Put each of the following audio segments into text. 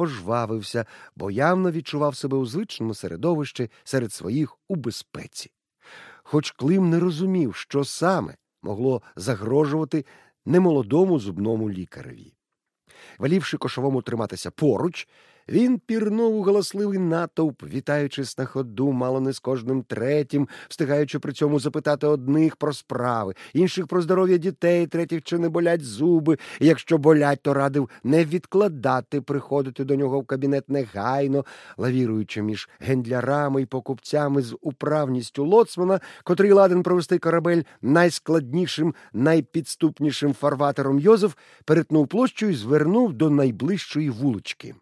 пожвавився, бо явно відчував себе у звичному середовищі серед своїх у безпеці. Хоч Клим не розумів, що саме могло загрожувати немолодому зубному лікареві. Велівши кошовому триматися поруч, він пірнув у галасливий натовп, вітаючись на ходу, мало не з кожним третім, встигаючи при цьому запитати одних про справи, інших про здоров'я дітей, третіх чи не болять зуби, і якщо болять, то радив не відкладати, приходити до нього в кабінет негайно, лавіруючи між гендлярами і покупцями з управністю лоцмана, котрий ладен провести корабель найскладнішим, найпідступнішим фарватером Йозеф, перетнув площу і звернув до найближчої вулички.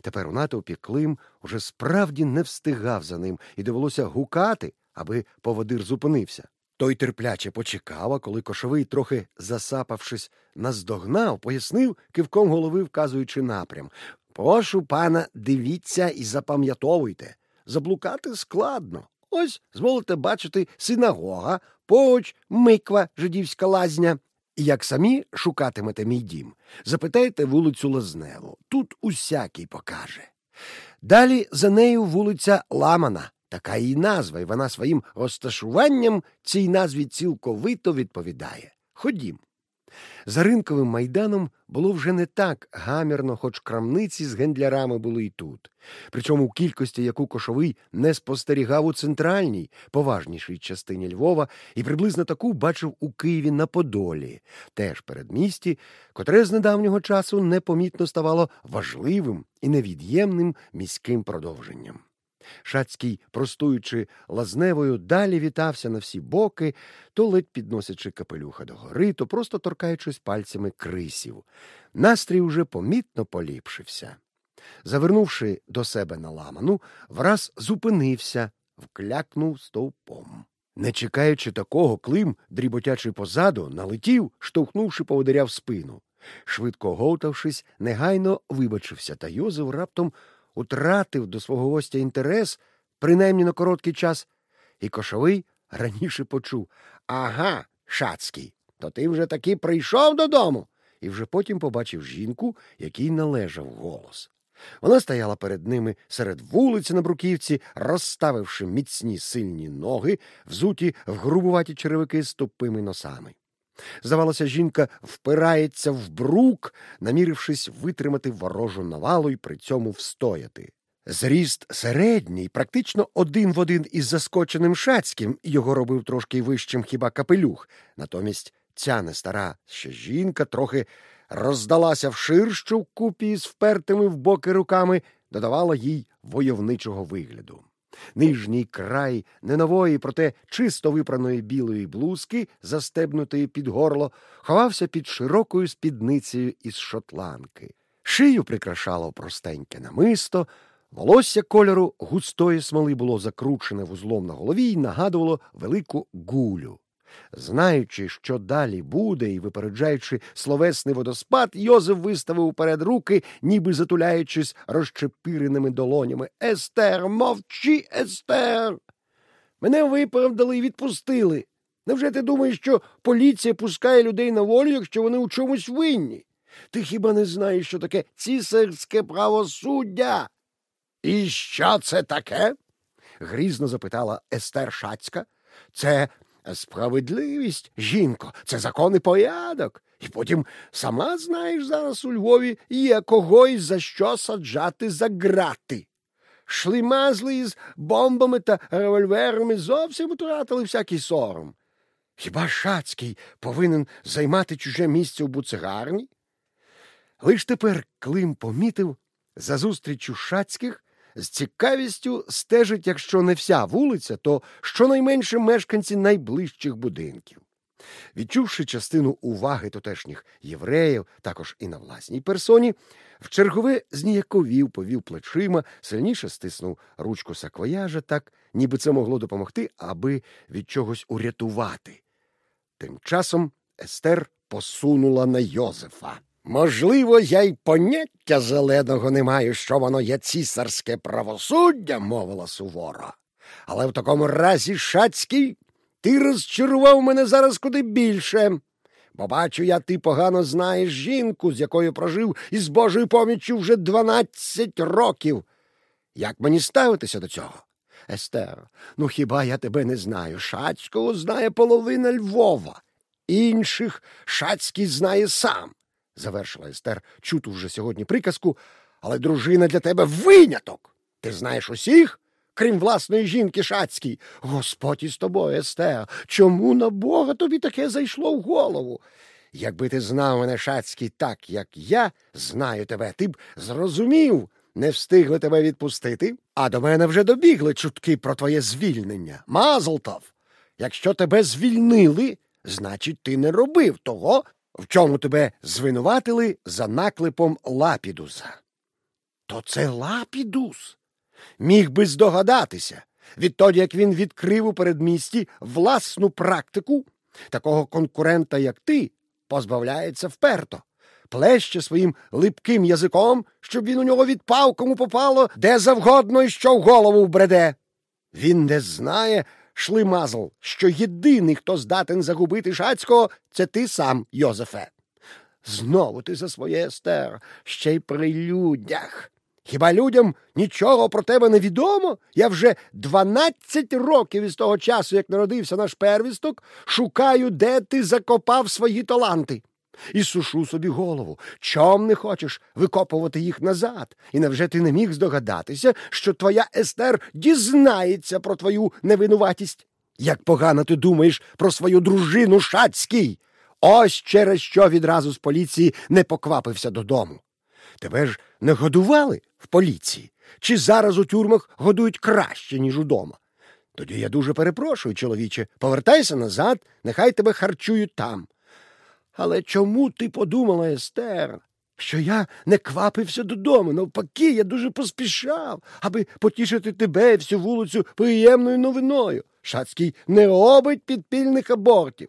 Тепер у натовпі Клим уже справді не встигав за ним і довелося гукати, аби поводир зупинився. Той терпляче почекав, а коли кошовий, трохи засапавшись, наздогнав, пояснив, кивком голови вказуючи напрям. Прошу пана, дивіться і запам'ятовуйте. Заблукати складно. Ось, зволите бачити, синагога, поруч миква, жидівська лазня. Як самі шукатимете мій дім, запитайте вулицю Лазневу. Тут усякий покаже. Далі за нею вулиця Ламана, така її назва, і вона своїм розташуванням цій назві цілковито відповідає. Ходім. За ринковим майданом було вже не так гамірно, хоч крамниці з гендлярами були і тут. Причому кількості, яку кошовий не спостерігав у центральній, поважнішій частині Львова, і приблизно таку бачив у Києві на Подолі, теж передмісті, котре з недавнього часу непомітно ставало важливим і невід'ємним міським продовженням. Шацький, простуючи лазневою, далі вітався на всі боки, то ледь підносячи капелюха догори, то просто торкаючись пальцями крисів. Настрій уже помітно поліпшився. Завернувши до себе на ламану, враз зупинився, вклякнув стовпом. Не чекаючи такого, Клим, дріботячи позаду, налетів, штовхнувши поводиря в спину. Швидко говтавшись, негайно вибачився, та Йозеф раптом утратив до свого гостя інтерес, принаймні на короткий час, і кошовий раніше почув Ага, шацький, то ти вже таки прийшов додому. І вже потім побачив жінку, якій належав голос. Вона стояла перед ними серед вулиці на бруківці, розставивши міцні сильні ноги, взуті в грубуваті черевики з тупими носами. Здавалося, жінка впирається в брук, намірившись витримати ворожу навалу і при цьому встояти. Зріст середній, практично один в один із заскоченим шацьким, його робив трошки вищим хіба капелюх. Натомість ця не стара ще жінка трохи роздалася вширшу вкупі з впертими в боки руками, додавала їй войовничого вигляду. Нижній край ненової, проте чисто випраної білої блузки, застебнутої під горло, ховався під широкою спідницею із шотландки. Шию прикрашало простеньке намисто, волосся кольору густої смоли було закручене вузлом на голові і нагадувало велику гулю. Знаючи, що далі буде, і випереджаючи словесний водоспад, Йозеф виставив уперед руки, ніби затуляючись розчепиреними долонями. Естер, мовчи, Естер. Мене виправдали і відпустили. Невже ти думаєш, що поліція пускає людей на волю, якщо вони у чомусь винні? Ти хіба не знаєш, що таке цісарське правосуддя? І що це таке? грізно запитала Естер Шацька. Це Справедливість, жінко, це закон і порядок. І потім сама знаєш, зараз у Львові є когось за що саджати за грати. Шлімазли із бомбами та револьверами зовсім втратили всякий сором. Хіба Шацький повинен займати чуже місце у буцегарні? Лиш тепер Клим помітив за зустрічю Шацьких з цікавістю стежить, якщо не вся вулиця, то щонайменше мешканці найближчих будинків. Відчувши частину уваги тутешніх євреїв, також і на власній персоні, в чергове зніяковів, повів плечима, сильніше стиснув ручку саквояжа, так, ніби це могло допомогти, аби від чогось урятувати. Тим часом Естер посунула на Йозефа. Можливо, я й поняття зеленого не маю, що воно є цісарське правосуддя, мовила суворо. Але в такому разі, Шацький, ти розчарував мене зараз куди більше, бо бачу я, ти погано знаєш жінку, з якою прожив із Божою поміччю вже дванадцять років. Як мені ставитися до цього? Естер, ну хіба я тебе не знаю? Шацького знає половина Львова, інших Шацький знає сам, завершила Естер чуту вже сьогодні приказку, але дружина для тебе виняток. Ти знаєш усіх? Крім власної жінки Шацькій. Господь із тобою, Естер, чому на Бога тобі таке зайшло в голову? Якби ти знав мене Шацький так, як я знаю тебе, ти б зрозумів, не встигли тебе відпустити, а до мене вже добігли чутки про твоє звільнення. Мазлтов, якщо тебе звільнили, значить, ти не робив того, в чому тебе звинуватили за наклепом Лапідуса. То це Лапідус. Міг би здогадатися, відтоді як він відкрив у передмісті власну практику, такого конкурента, як ти, позбавляється вперто плеще своїм липким язиком, щоб він у нього відпав, кому попало, де завгодно і що в голову вбреде. Він не знає, шлимазл, що єдиний, хто здатен загубити Шацького, це ти сам, Йозефе. Знову ти за своє естер, ще й при людях. Хіба людям нічого про тебе не відомо? Я вже дванадцять років із того часу, як народився наш первісток, шукаю, де ти закопав свої таланти і сушу собі голову. Чом не хочеш викопувати їх назад? І невже ти не міг здогадатися, що твоя Естер дізнається про твою невинуватість? Як погано ти думаєш про свою дружину Шацький? Ось через що відразу з поліції не поквапився додому. Тебе ж не годували в поліції? Чи зараз у тюрмах годують краще, ніж удома? Тоді я дуже перепрошую, чоловіче, повертайся назад, нехай тебе харчують там. Але чому ти подумала, Естер, що я не квапився додому? Навпаки, я дуже поспішав, аби потішити тебе і всю вулицю приємною новиною. Шацький не робить підпільних абортів.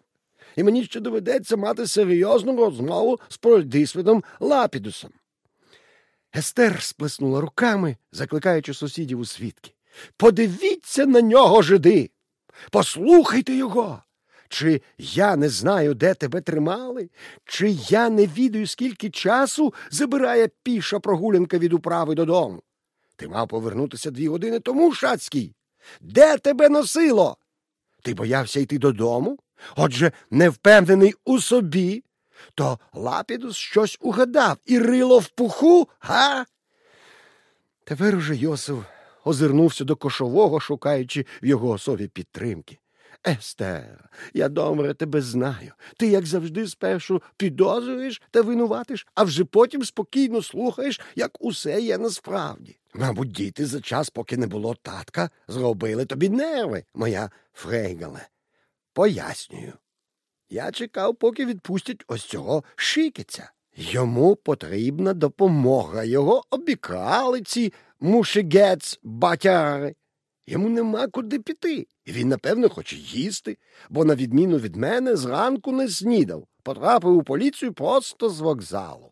І мені ще доведеться мати серйозну розмову з пройдисвідом Лапідусом. Естер сплеснула руками, закликаючи сусідів у свідки. Подивіться на нього, жиди! Послухайте його! Чи я не знаю, де тебе тримали, чи я не відаю, скільки часу забирає піша прогулянка від управи додому. Ти мав повернутися дві години тому, Шацький. Де тебе носило? Ти боявся йти додому? Отже, не впевнений у собі, то Лапідус щось угадав і рило в пуху, га? Тепер уже Йосиф озирнувся до кошового, шукаючи в його особі підтримки. Естер, я добре тебе знаю. Ти, як завжди, спершу підозрюєш та винуватиш, а вже потім спокійно слухаєш, як усе є насправді. Мабуть, діти за час, поки не було татка, зробили тобі нерви, моя фрейгале. Пояснюю. Я чекав, поки відпустять ось цього шикиця. Йому потрібна допомога. Його обікрали ці мушигец батяри. Йому нема куди піти, і він, напевно, хоче їсти, бо, на відміну від мене, зранку не снідав, потрапив у поліцію просто з вокзалу.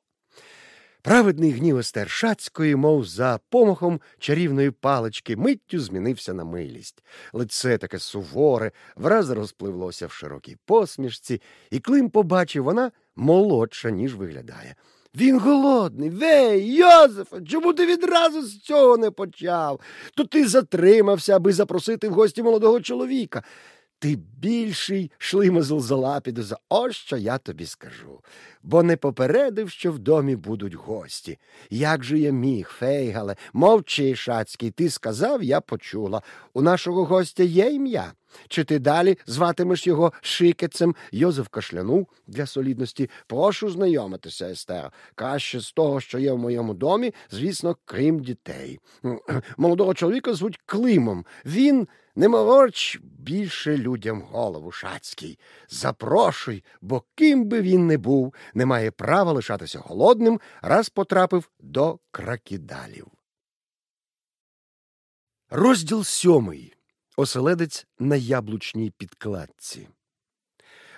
Праведний гнів Естер Шацької, мов за помахом чарівної палички, миттю змінився на милість. Лице таке суворе, враз розпливлося в широкій посмішці, і Клим побачив, вона молодша, ніж виглядає. Він голодний. Вей, Йозефе, чому ти відразу з цього не почав? То ти затримався, аби запросити в гості молодого чоловіка. Ти більший шлимазл за ось що я тобі скажу, бо не попередив, що в домі будуть гості. Як же я міг, фейгале, мовчи, шацький, ти сказав, я почула. У нашого гостя є ім'я. Чи ти далі зватимеш його шикецем? Йозеф кашлянув для солідності. Прошу знайомитися, Естер. Краще з того, що є в моєму домі, звісно, крім дітей. Молодого чоловіка звуть Климом. Він не мороч більше людям голову шацький. Запрошуй, бо ким би він не був, не має права лишатися голодним, раз потрапив до кракідалів. Розділ сьомий. Оселедець на яблучній підкладці.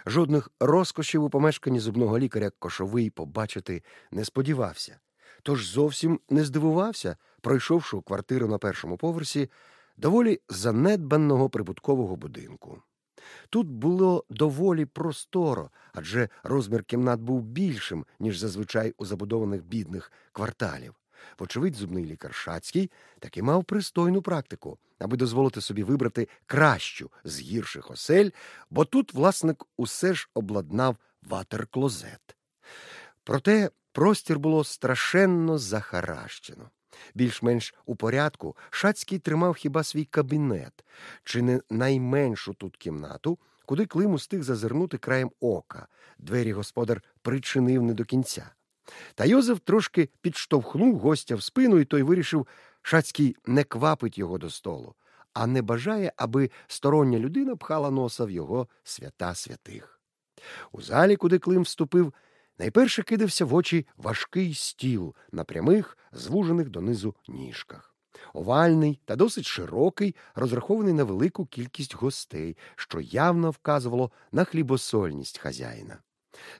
Жодних розкошів у помешканні зубного лікаря кошовий побачити не сподівався, тож зовсім не здивувався, пройшовши у квартиру на першому поверсі доволі занедбаного прибуткового будинку. Тут було доволі просторо, адже розмір кімнат був більшим, ніж зазвичай у забудованих бідних кварталів. Вочевидь, зубний лікар Шацький таки мав пристойну практику, аби дозволити собі вибрати кращу з гірших осель, бо тут власник усе ж обладнав ватер-клозет. Проте простір було страшенно захаращено. Більш-менш у порядку Шацький тримав хіба свій кабінет, чи не найменшу тут кімнату, куди Клим устиг зазирнути краєм ока. Двері господар причинив не до кінця. Та Йозеф трошки підштовхнув гостя в спину, і той вирішив, Шацький не квапить його до столу, а не бажає, аби стороння людина пхала носа в його свята святих. У залі, куди Клим вступив, найперше кидався в очі важкий стіл на прямих, звужених донизу ніжках. Овальний та досить широкий, розрахований на велику кількість гостей, що явно вказувало на хлібосольність хазяїна.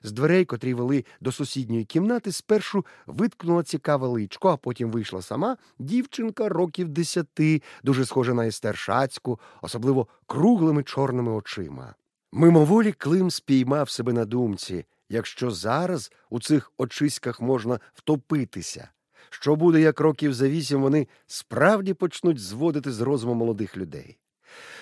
З дверей, котрі вели до сусідньої кімнати, спершу виткнула цікаве личко, а потім вийшла сама дівчинка років десяти, дуже схожа на Естер Шацьку, особливо круглими чорними очима. Мимоволі Клим спіймав себе на думці, якщо зараз у цих очиськах можна втопитися. Що буде, як років за вісім вони справді почнуть зводити з розуму молодих людей?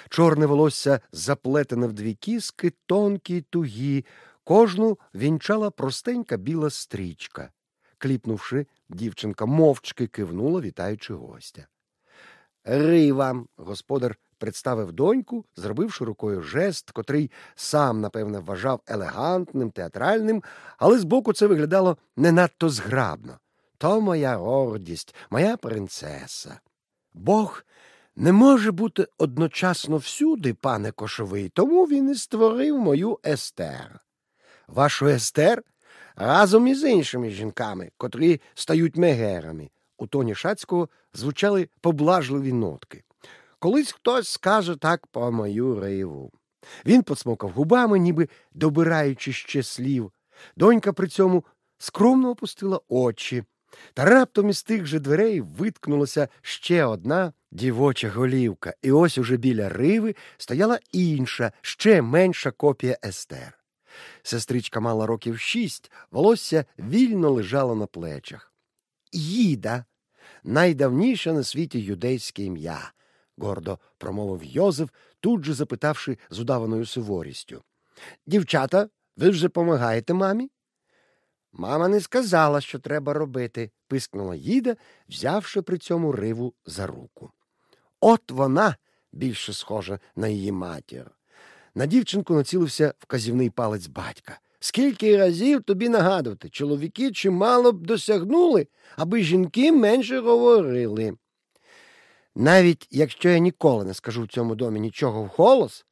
Чорне волосся заплетене в дві кіски, тонкі й тугі, Кожну вінчала простенька біла стрічка. Кліпнувши, дівчинка мовчки кивнула, вітаючи гостя. Рива, господар представив доньку, зробивши рукою жест, котрий сам, напевне, вважав елегантним, театральним, але збоку це виглядало не надто зграбно. То моя гордість, моя принцеса. Бог не може бути одночасно всюди, пане кошовий, тому він і створив мою естер вашу Естер разом із іншими жінками, котрі стають мегерами. У тоні Шацького звучали поблажливі нотки. Колись хтось скаже так про мою рейву. Він посмокав губами, ніби добираючи ще слів. Донька при цьому скромно опустила очі, та раптом із тих же дверей виткнулася ще одна дівоча голівка, і ось уже біля риви стояла інша, ще менша копія Естер. Сестричка мала років шість, волосся вільно лежало на плечах. Їда найдавніше на світі юдейське ім'я, гордо промовив Йозеф, тут же запитавши з удаваною суворістю. Дівчата, ви вже помагаєте мамі? Мама не сказала, що треба робити, пискнула їда, взявши при цьому риву за руку. От вона більше схожа на її матір. На дівчинку націлився вказівний палець батька. Скільки разів тобі нагадувати, чоловіки чимало б досягнули, аби жінки менше говорили. Навіть якщо я ніколи не скажу в цьому домі нічого вголос,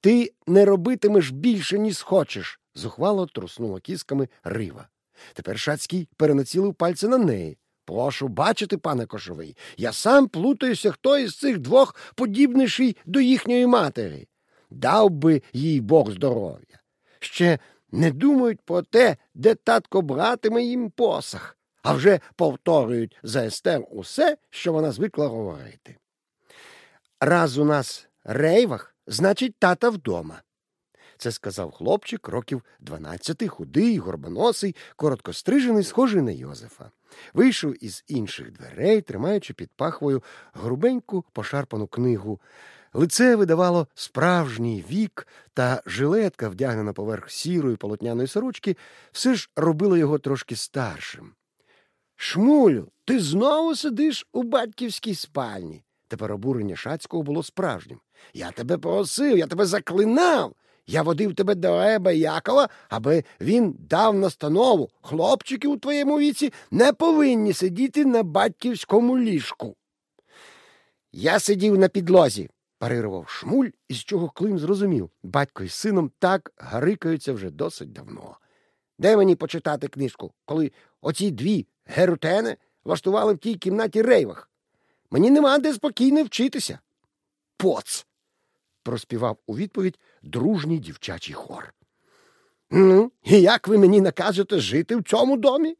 ти не робитимеш більше, ніж хочеш, зухвало труснула кісками рива. Тепер Шацький перенацілив пальці на неї. Прошу бачити, пане кошовий, я сам плутаюся, хто із цих двох подібніший до їхньої матері дав би їй Бог здоров'я. Ще не думають про те, де татко братиме їм посах, а вже повторюють за Естер усе, що вона звикла говорити. Раз у нас рейвах, значить, тата вдома. Це сказав хлопчик років дванадцяти, худий, горбоносий, короткострижений, схожий на Йозефа. Вийшов із інших дверей, тримаючи під пахвою грубеньку пошарпану книгу. Лице видавало справжній вік, та жилетка, вдягнена поверх сірої полотняної сорочки, все ж робила його трошки старшим. Шмулю, ти знову сидиш у батьківській спальні. Тепер обурення Шацького було справжнім. Я тебе просив, я тебе заклинав. Я водив тебе до Еба Якова, аби він дав настанову. Хлопчики у твоєму віці не повинні сидіти на батьківському ліжку. Я сидів на підлозі, парирував шмуль, із чого Клим зрозумів батько із сином так гарикаються вже досить давно. Де мені почитати книжку, коли оці дві герутени влаштували в тій кімнаті рейвах? Мені нема де спокійно вчитися. Поц. проспівав у відповідь дружній дівчачий хор. Ну, і як ви мені накажете жити в цьому домі?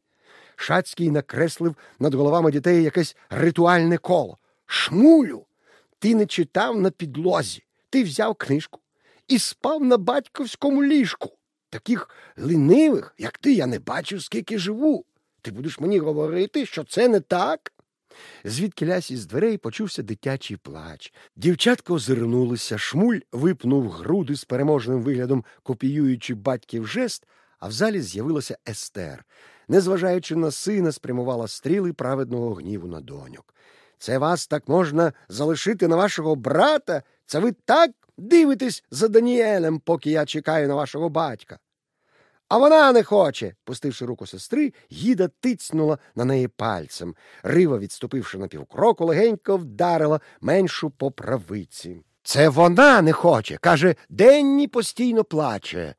Шацький накреслив над головами дітей якесь ритуальне коло. Шмулю, ти не читав на підлозі. Ти взяв книжку і спав на батьковському ліжку. Таких лінивих, як ти, я не бачив, скільки живу. Ти будеш мені говорити, що це не так? Звідки лясь із дверей почувся дитячий плач. Дівчатка озирнулися, шмуль випнув груди з переможним виглядом, копіюючи батьків жест, а в залі з'явилася Естер. Незважаючи на сина, спрямувала стріли праведного гніву на доньок. Це вас так можна залишити на вашого брата? Це ви так дивитесь за Даніелем, поки я чекаю на вашого батька. А вона не хоче. Пустивши руку сестри, гіда тицнула на неї пальцем. Рива, відступивши на півкроку, легенько вдарила меншу по правиці. Це вона не хоче. Каже, Денні постійно плаче.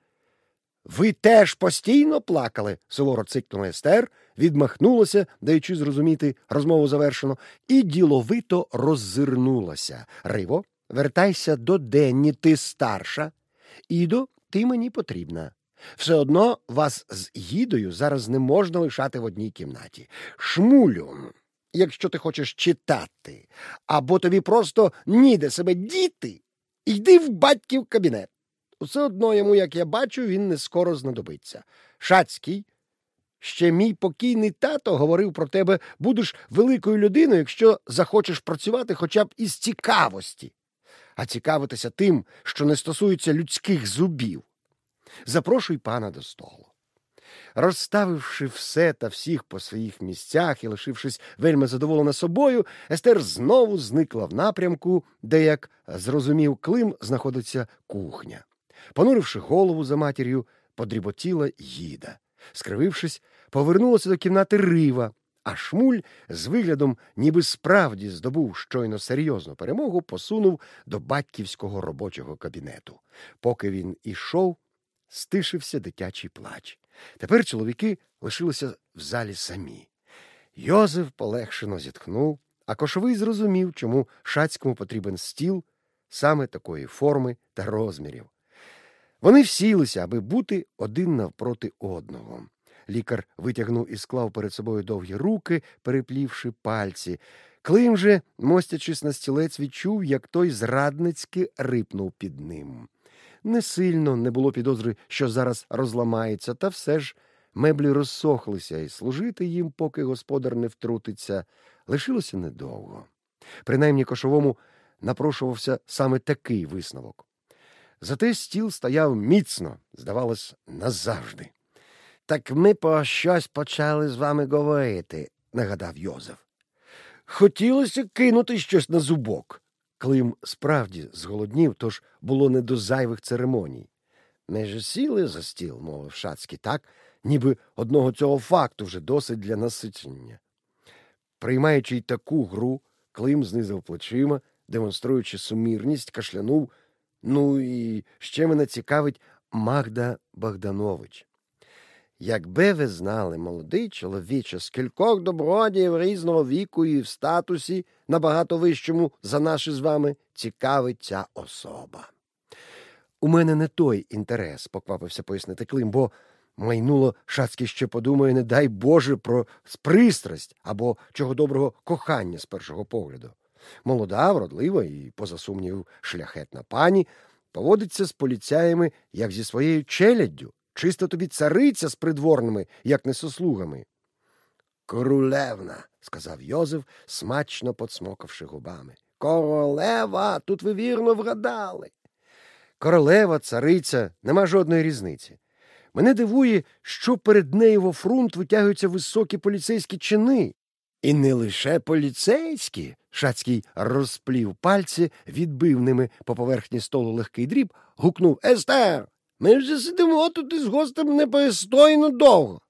Ви теж постійно плакали, суворо цикнула Естер, відмахнулася, даючи зрозуміти розмову завершено, і діловито роззирнулася. Риво, вертайся до Денні, ти старша. Ідо, ти мені потрібна. Все одно вас з гідою зараз не можна лишати в одній кімнаті. Шмулю, якщо ти хочеш читати, або тобі просто ніде себе діти, йди в батьків кабінет. Усе одно йому, як я бачу, він не скоро знадобиться. Шацький, ще мій покійний тато говорив про тебе, будеш великою людиною, якщо захочеш працювати хоча б із цікавості, а цікавитися тим, що не стосується людських зубів. Запрошуй пана до столу. Розставивши все та всіх по своїх місцях і лишившись вельми задоволена собою, Естер знову зникла в напрямку, де, як зрозумів Клим, знаходиться кухня. Понуривши голову за матір'ю, подріботіла їда. Скривившись, повернулася до кімнати рива, а шмуль з виглядом, ніби справді здобув щойно серйозну перемогу, посунув до батьківського робочого кабінету. Поки він ішов, стишився дитячий плач. Тепер чоловіки лишилися в залі самі. Йозеф полегшено зітхнув, а кошовий зрозумів, чому шацькому потрібен стіл саме такої форми та розмірів. Вони всілися, аби бути один навпроти одного. Лікар витягнув і склав перед собою довгі руки, переплівши пальці. Клим же, мостячись на стілець, відчув, як той зрадницьки рипнув під ним. Не сильно не було підозри, що зараз розламається, та все ж меблі розсохлися, і служити їм, поки господар не втрутиться, лишилося недовго. Принаймні кошовому напрошувався саме такий висновок. Зате стіл стояв міцно, здавалось, назавжди. Так ми про щось почали з вами говорити, нагадав Йозеф. Хотілося кинути щось на зубок. Клим справді зголоднів, тож було не до зайвих церемоній. Ми ж сіли за стіл, мовив Шацький, так, ніби одного цього факту вже досить для насичення. Приймаючи й таку гру, Клим знизив плечима, демонструючи сумірність, кашлянув. Ну і ще мене цікавить Магда Богданович. Якби ви знали, молодий чоловіче, скількох добродіїв різного віку і в статусі набагато вищому за наші з вами цікавить ця особа. У мене не той інтерес, поквапився пояснити Клим, бо майнуло Шацький ще подумає, не дай Боже, про пристрасть або чого доброго кохання з першого погляду. Молода, вродлива і, поза сумнівів, шляхетна пані поводиться з поліцяями, як зі своєю челяддю. Чисто тобі цариця з придворними, як не сослугами. Королевна, сказав Йозеф, смачно подсмокавши губами. Королева, тут ви вірно вгадали. Королева, цариця, нема жодної різниці. Мене дивує, що перед нею во фрунт витягуються високі поліцейські чини. І не лише поліцейські. Шацький розплів пальці, відбив ними по поверхні столу легкий дріб, гукнув Естер. Ми вже сидимо тут із гостем непристойно довго.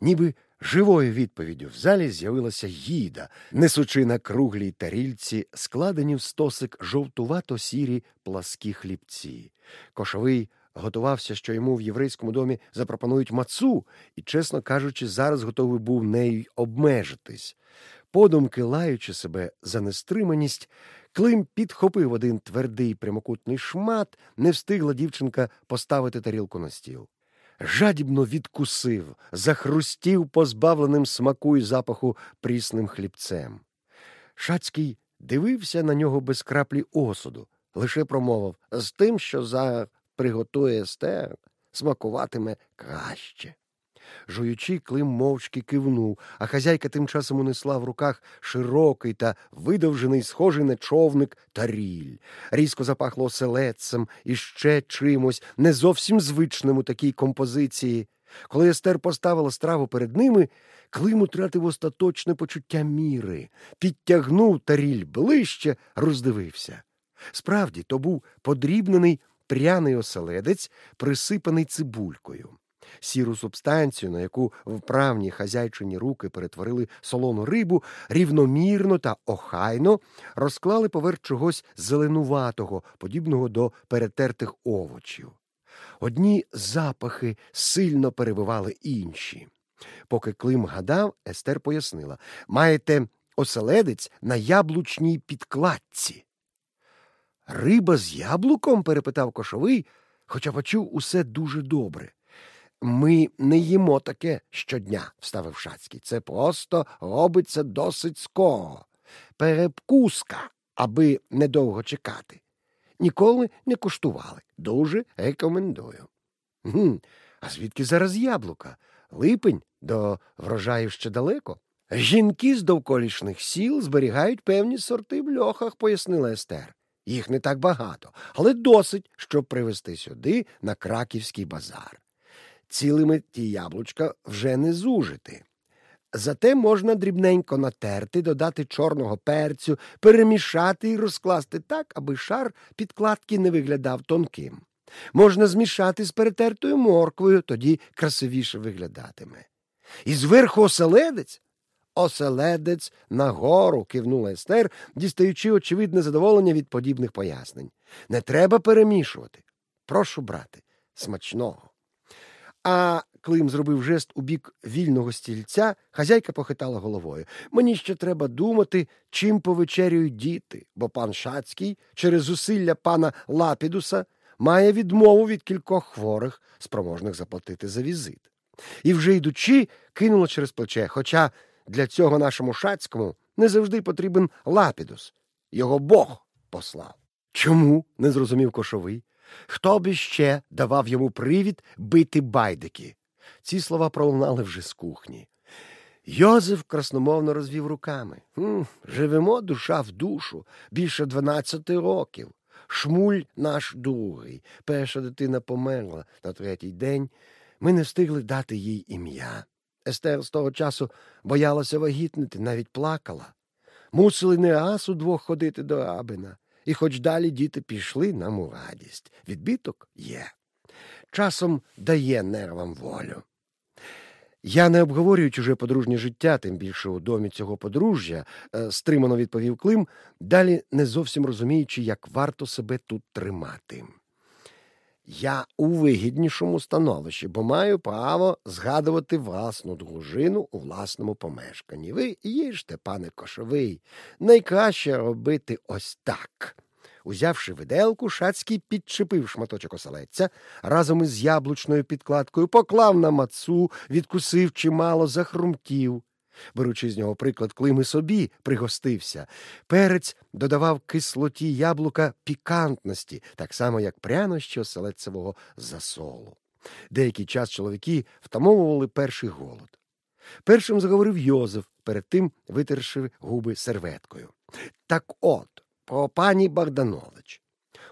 Ніби живою відповіддю в залі з'явилася їда, несучи на круглій тарільці, складені в стосик жовтувато сірі пласкі хлібці. Кошовий готувався, що йому в єврейському домі запропонують мацу, і, чесно кажучи, зараз готовий був нею обмежитись. Подумки, лаючи себе за нестриманість, Клим підхопив один твердий прямокутний шмат, не встигла дівчинка поставити тарілку на стіл. Жадібно відкусив, захрустів позбавленим смаку і запаху прісним хлібцем. Шацький дивився на нього без краплі осуду, лише промовив з тим, що за приготує сте, смакуватиме краще. Жуючи, Клим мовчки кивнув, а хазяйка тим часом унесла в руках широкий та видовжений, схожий на човник таріль. Різко запахло оселедцем і ще чимось, не зовсім звичним у такій композиції. Коли Естер поставила страву перед ними, Клим утратив остаточне почуття міри, підтягнув таріль ближче, роздивився. Справді, то був подрібнений пряний оселедець, присипаний цибулькою. Сіру субстанцію, на яку вправні хазяйчині руки перетворили солону рибу, рівномірно та охайно розклали поверх чогось зеленуватого, подібного до перетертих овочів. Одні запахи сильно перебивали інші. Поки Клим гадав, Естер пояснила маєте оселедець на яблучній підкладці. Риба з яблуком? перепитав кошовий, хоча почув усе дуже добре. Ми не їмо таке щодня, вставив Шацький. Це просто робиться досить скоро. Перепкуска, аби недовго чекати. Ніколи не куштували. Дуже рекомендую. Гм, А звідки зараз яблука? Липень до врожаю ще далеко. Жінки з довколішніх сіл зберігають певні сорти в льохах, пояснила Естер. Їх не так багато, але досить, щоб привезти сюди на краківський базар. Цілими ті яблучка вже не зужити. Зате можна дрібненько натерти, додати чорного перцю, перемішати і розкласти так, аби шар підкладки не виглядав тонким. Можна змішати з перетертою морквою, тоді красивіше виглядатиме. І зверху оселедець. Оселедець нагору, кивнула Естер, дістаючи очевидне задоволення від подібних пояснень. Не треба перемішувати. Прошу брати, смачного. А Клим зробив жест у бік вільного стільця, хазяйка похитала головою. Мені ще треба думати, чим повечерюють діти, бо пан Шацький через зусилля пана Лапідуса має відмову від кількох хворих, спроможних заплатити за візит. І вже йдучи, кинула через плече, хоча для цього нашому шацькому не завжди потрібен Лапідус. Його Бог послав. Чому? не зрозумів кошовий. Хто б іще давав йому привід бити байдики? Ці слова пролунали вже з кухні. Йозеф красномовно розвів руками. «Хм, Живемо душа в душу більше дванадцяти років. Шмуль наш другий. Перша дитина померла на третій день. Ми не встигли дати їй ім'я. Естер з того часу боялася вагітнити, навіть плакала. Мусили не раз удвох ходити до рабина. І хоч далі діти пішли нам у радість. Відбиток є. Часом дає нервам волю. Я не обговорюю чуже подружнє життя, тим більше у домі цього подружжя, е, стримано відповів Клим, далі не зовсім розуміючи, як варто себе тут тримати. Я у вигіднішому становищі, бо маю право згадувати власну дружину у власному помешканні. Ви їжте, пане кошовий, найкраще робити ось так. Узявши виделку, Шацький підчепив шматочок оселедця разом із яблучною підкладкою, поклав на мацу, відкусив чимало, захрумтів. Беручи з нього приклад, Клим і собі пригостився. Перець додавав кислоті яблука пікантності, так само, як прянощі оселедцевого засолу. Деякий час чоловіки втамовували перший голод. Першим заговорив Йозеф, перед тим витерши губи серветкою. Так от, про пані Богданович.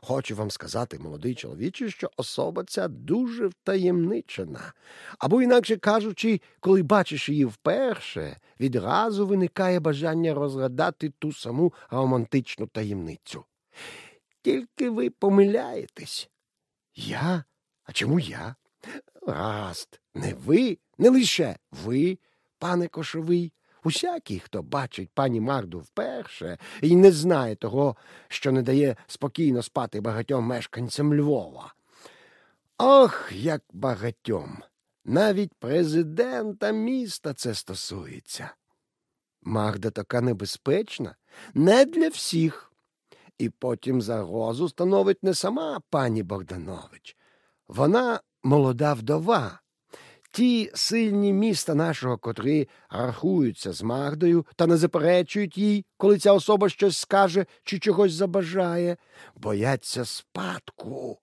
Хочу вам сказати, молодий чоловіче, що особа ця дуже втаємничена. Або, інакше кажучи, коли бачиш її вперше, відразу виникає бажання розгадати ту саму романтичну таємницю. Тільки ви помиляєтесь. Я? А чому я? Раст, не ви, не лише ви, пане кошовий. Усякий, хто бачить пані Магду вперше і не знає того, що не дає спокійно спати багатьом мешканцям Львова. Ох, як багатьом. Навіть президента міста це стосується. Магда така небезпечна, не для всіх. І потім загрозу становить не сама пані Богданович. Вона молода вдова. Ті сильні міста нашого, котрі рахуються з Магдою та не заперечують їй, коли ця особа щось скаже чи чогось забажає, бояться спадку,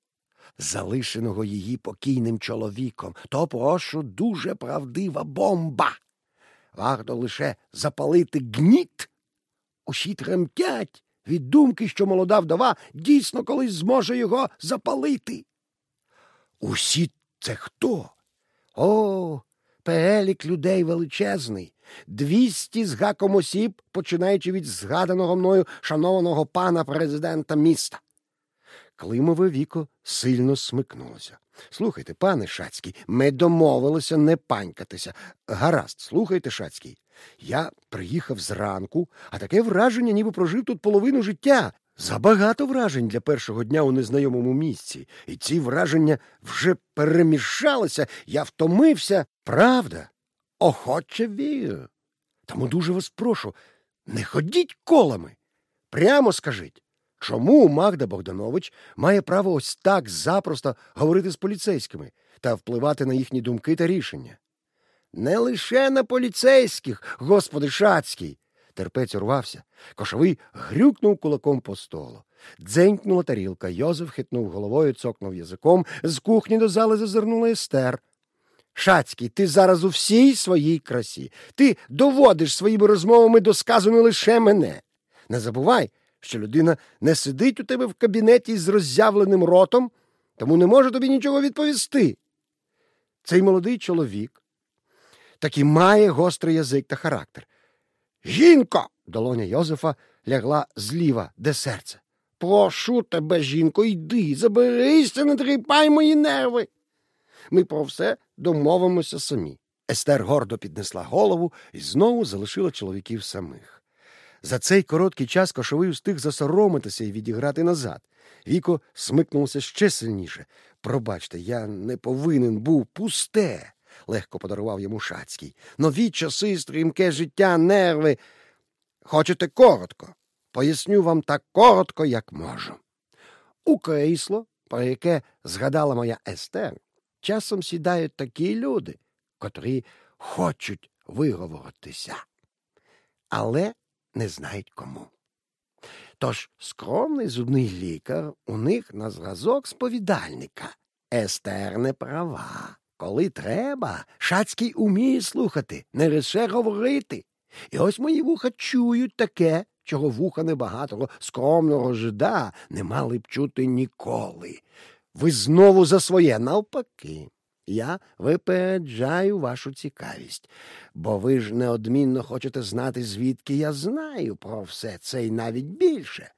залишеного її покійним чоловіком. То прошу дуже правдива бомба. Варто лише запалити гніт. Усі тремтять від думки, що молода вдова дійсно колись зможе його запалити. Усі це хто? О, перелік людей величезний. Двісті з гаком осіб, починаючи від згаданого мною шанованого пана президента міста. Климове віко сильно смикнулося. Слухайте, пане Шацький, ми домовилися не панькатися. Гаразд, слухайте, Шацький. Я приїхав зранку, а таке враження, ніби прожив тут половину життя. Забагато вражень для першого дня у незнайомому місці, і ці враження вже перемішалися, я втомився. Правда, охоче вірю. Тому дуже вас прошу, не ходіть колами. Прямо скажіть, чому Магда Богданович має право ось так запросто говорити з поліцейськими та впливати на їхні думки та рішення? Не лише на поліцейських, господи Шацький. Терпець урвався. Кошовий грюкнув кулаком по столу. Дзенькнула тарілка. Йозеф хитнув головою, цокнув язиком. З кухні до зали зазирнула Естер. Шацький, ти зараз у всій своїй красі. Ти доводиш своїми розмовами до сказу не лише мене. Не забувай, що людина не сидить у тебе в кабінеті з роззявленим ротом, тому не може тобі нічого відповісти. Цей молодий чоловік таки має гострий язик та характер. Жінко. долоня Йозефа лягла зліва, де серце. Прошу тебе, жінко, йди, заберися, не тріпай мої нерви. Ми про все домовимося самі. Естер гордо піднесла голову і знову залишила чоловіків самих. За цей короткий час кошовий устиг засоромитися і відіграти назад. Віко смикнувся ще сильніше. Пробачте, я не повинен був пусте легко подарував йому Шацький. Нові часи, стрімке життя, нерви. Хочете коротко? Поясню вам так коротко, як можу. У крісло, про яке згадала моя Естер, часом сідають такі люди, котрі хочуть виговоритися, але не знають кому. Тож скромний зубний лікар у них на зразок сповідальника. Естер не права. Коли треба, Шацький уміє слухати, не лише говорити. І ось мої вуха чують таке, чого вуха небагатого скромного жида не мали б чути ніколи. Ви знову за своє навпаки. Я випереджаю вашу цікавість, бо ви ж неодмінно хочете знати, звідки я знаю про все це і навіть більше.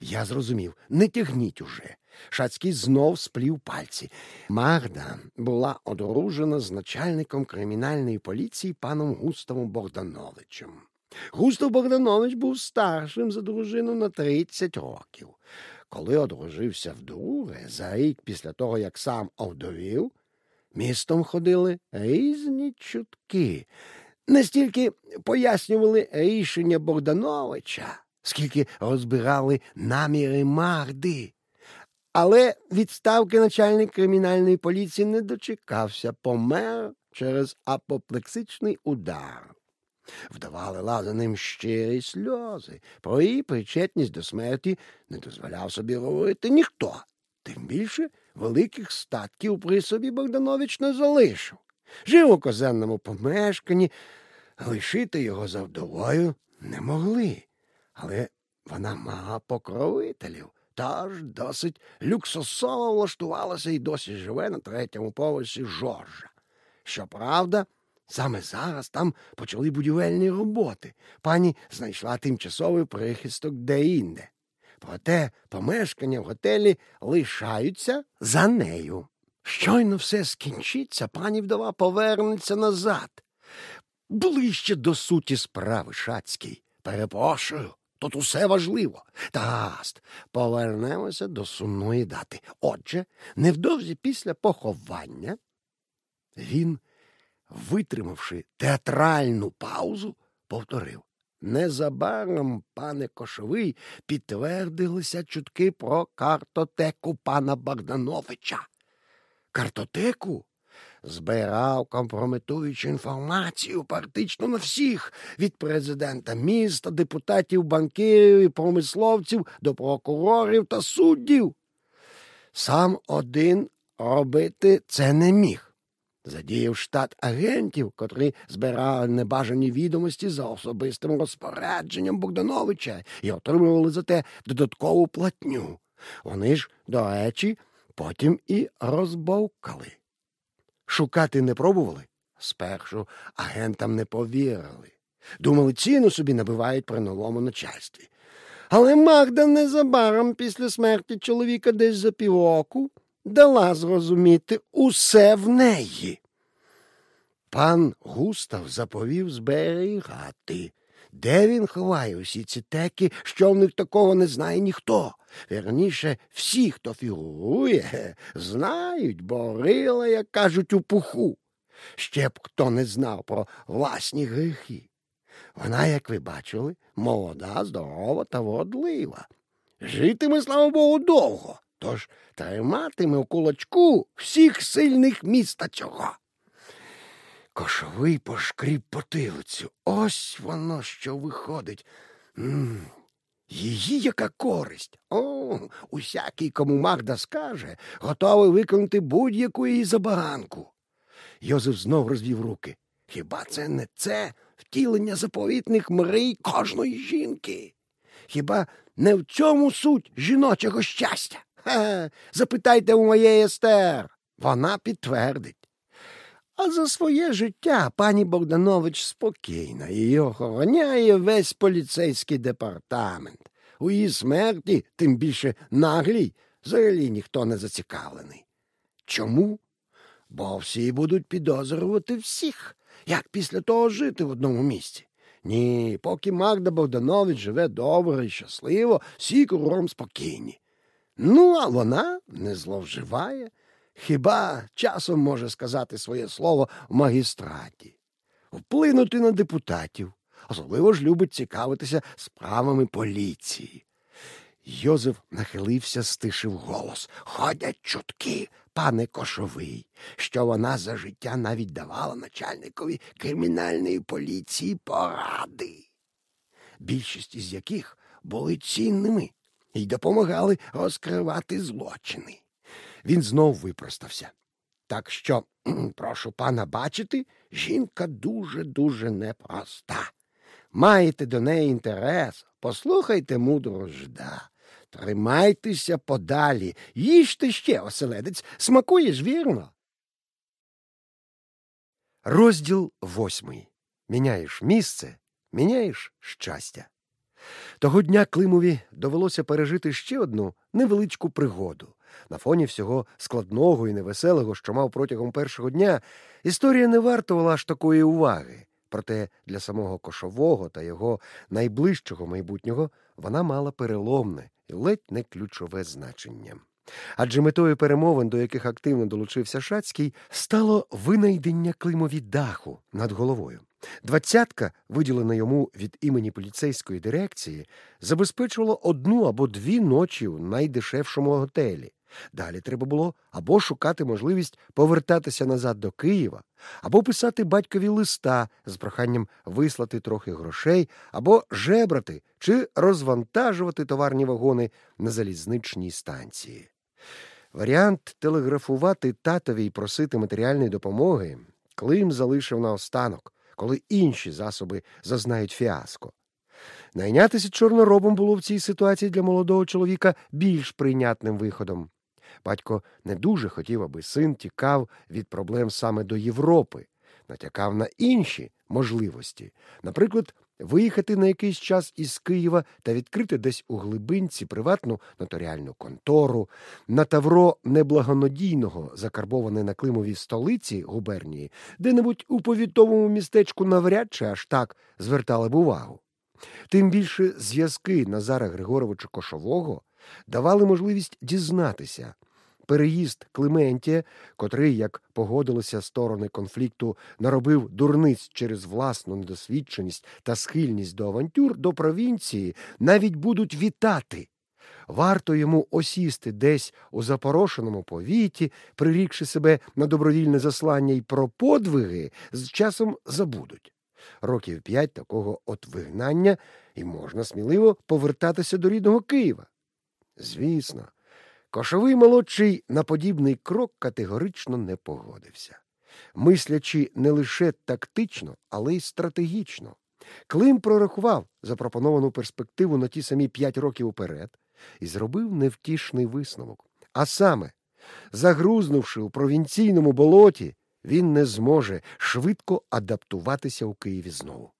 Я зрозумів, не тягніть уже. Шацький знов сплів пальці. Магда була одружена з начальником кримінальної поліції паном Густавом Богдановичем. Густав Богданович був старшим за дружину на 30 років. Коли одружився вдруге, за рік після того, як сам овдовів, містом ходили різні чутки. Не стільки пояснювали рішення Богдановича, скільки розбирали наміри Магди. Але відставки начальник кримінальної поліції не дочекався, помер через апоплексичний удар. Вдавали за ним щирі сльози. Про її причетність до смерті не дозволяв собі говорити ніхто. Тим більше великих статків при собі Богданович не залишив. Жив у козенному помешканні, лишити його за вдовою не могли. Але вона мала покровителів. Тож досить люксосово влаштувалася і досі живе на третьому поверсі Жоржа. Щоправда, саме зараз там почали будівельні роботи. Пані знайшла тимчасовий прихисток деінде. Проте помешкання в готелі лишаються за нею. Щойно все скінчиться, пані вдова повернеться назад. Ближче до суті справи Шацький. Перепрошую. Тут усе важливо. Та гаст, повернемося до сумної дати. Отже, невдовзі після поховання він, витримавши театральну паузу, повторив Незабаром, пане Кошовий, підтвердилися чутки про картотеку пана Богдановича. Картотеку? Збирав компрометуючу інформацію практично на всіх від президента міста, депутатів, банкірів і промисловців до прокурорів та суддів. Сам один робити це не міг. Задіяв штат агентів, котрі збирали небажані відомості за особистим розпорядженням Богдановича і отримували за те додаткову платню. Вони ж, до речі, потім і розбовкали. Шукати не пробували. Спершу агентам не повірили. Думали, ціну собі набивають при новому начальстві. Але Магда незабаром після смерті чоловіка десь за півроку дала зрозуміти усе в неї. Пан Густав заповів зберігати. Де він ховає усі ці теки, що в них такого не знає ніхто. Вірніше, всі, хто фігурує, знають, бо рила, як кажуть, у пуху. Ще б хто не знав про власні гріхи. Вона, як ви бачили, молода, здорова та вродлива. Житиме, слава Богу, довго, тож триматиме у кулачку всіх сильних міста цього. Кошовий пошкріб потилицю. Ось воно що виходить. Її яка користь. О, усякий, кому Магда скаже, готовий виконати будь-яку її забаганку. Йозеф знов розвів руки. Хіба це не це втілення заповітних мрій кожної жінки? Хіба не в цьому суть жіночого щастя? Ха, запитайте у моєї естер. Вона підтвердить. А за своє життя пані Богданович спокійна її охороняє весь поліцейський департамент. У її смерті, тим більше наглій, взагалі ніхто не зацікавлений. Чому? Бо всі будуть підозрювати всіх, як після того жити в одному місці. Ні, поки Магда Богданович живе добре і щасливо, всі кругом спокійні. Ну, а вона не зловживає. Хіба часом може сказати своє слово в магістраті, вплинути на депутатів, особливо ж любить цікавитися справами поліції. Йозеф нахилився, стишив голос. Ходять чутки, пане Кошовий, що вона за життя навіть давала начальникові кримінальної поліції поради, більшість із яких були цінними і допомагали розкривати злочини. Він знов випростався. Так що, прошу пана бачити, жінка дуже-дуже непроста. Маєте до неї інтерес, послухайте мудру жда. Тримайтеся подалі, їжте ще, оселедець, смакуєш вірно. Розділ восьмий. Міняєш місце, міняєш щастя. Того дня Климові довелося пережити ще одну невеличку пригоду. На фоні всього складного і невеселого, що мав протягом першого дня, історія не вартувала аж такої уваги. Проте для самого кошового та його найближчого майбутнього вона мала переломне і ледь не ключове значення. Адже метою перемовин, до яких активно долучився Шацький, стало винайдення Климові даху над головою. Двадцятка, виділена йому від імені поліцейської дирекції, забезпечувала одну або дві ночі у найдешевшому готелі. Далі треба було або шукати можливість повертатися назад до Києва, або писати батькові листа з проханням вислати трохи грошей, або жебрати чи розвантажувати товарні вагони на залізничній станції. Варіант телеграфувати татові й просити матеріальної допомоги Клим залишив наостанок, коли інші засоби зазнають фіаско. Найнятися чорноробом було в цій ситуації для молодого чоловіка більш прийнятним виходом. Батько не дуже хотів, аби син тікав від проблем саме до Європи, натякав на інші можливості, наприклад, виїхати на якийсь час із Києва та відкрити десь у глибинці приватну нотаріальну контору, на тавро неблагонадійного, закарбоване на Климовій столиці губернії, де-небудь у повітовому містечку навряд чи аж так звертали б увагу. Тим більше зв'язки Назара Григоровича Кошового давали можливість дізнатися. Переїзд Клементія, котрий, як погодилися сторони конфлікту, наробив дурниць через власну недосвідченість та схильність до авантюр до провінції, навіть будуть вітати. Варто йому осісти десь у запорошеному повіті, прирікши себе на добровільне заслання і про подвиги, з часом забудуть. Років п'ять такого от вигнання, і можна сміливо повертатися до рідного Києва. Звісно, кошовий молодший на подібний крок категорично не погодився, мислячи не лише тактично, але й стратегічно. Клим прорахував запропоновану перспективу на ті самі п'ять років уперед і зробив невтішний висновок. А саме, загрузнувши у провінційному болоті, він не зможе швидко адаптуватися у Києві знову.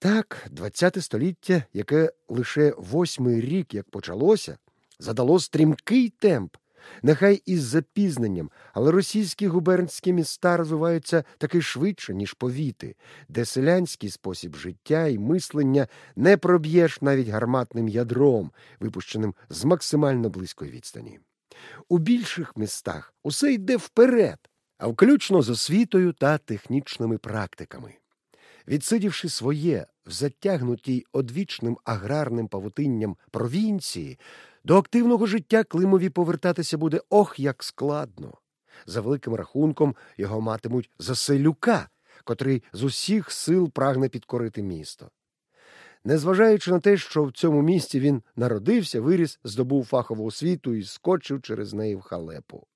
Так, ХХ століття, яке лише восьмий рік як почалося, задало стрімкий темп, нехай із запізненням, але російські губернські міста розвиваються таки швидше, ніж повіти, де селянський спосіб життя і мислення не проб'єш навіть гарматним ядром, випущеним з максимально близької відстані. У більших містах усе йде вперед, а включно з освітою та технічними практиками. Відсидівши своє в затягнутій одвічним аграрним павутинням провінції, до активного життя Климові повертатися буде ох як складно. За великим рахунком його матимуть за селюка, котрий з усіх сил прагне підкорити місто. Незважаючи на те, що в цьому місті він народився, виріс, здобув фахову освіту і скочив через неї в халепу.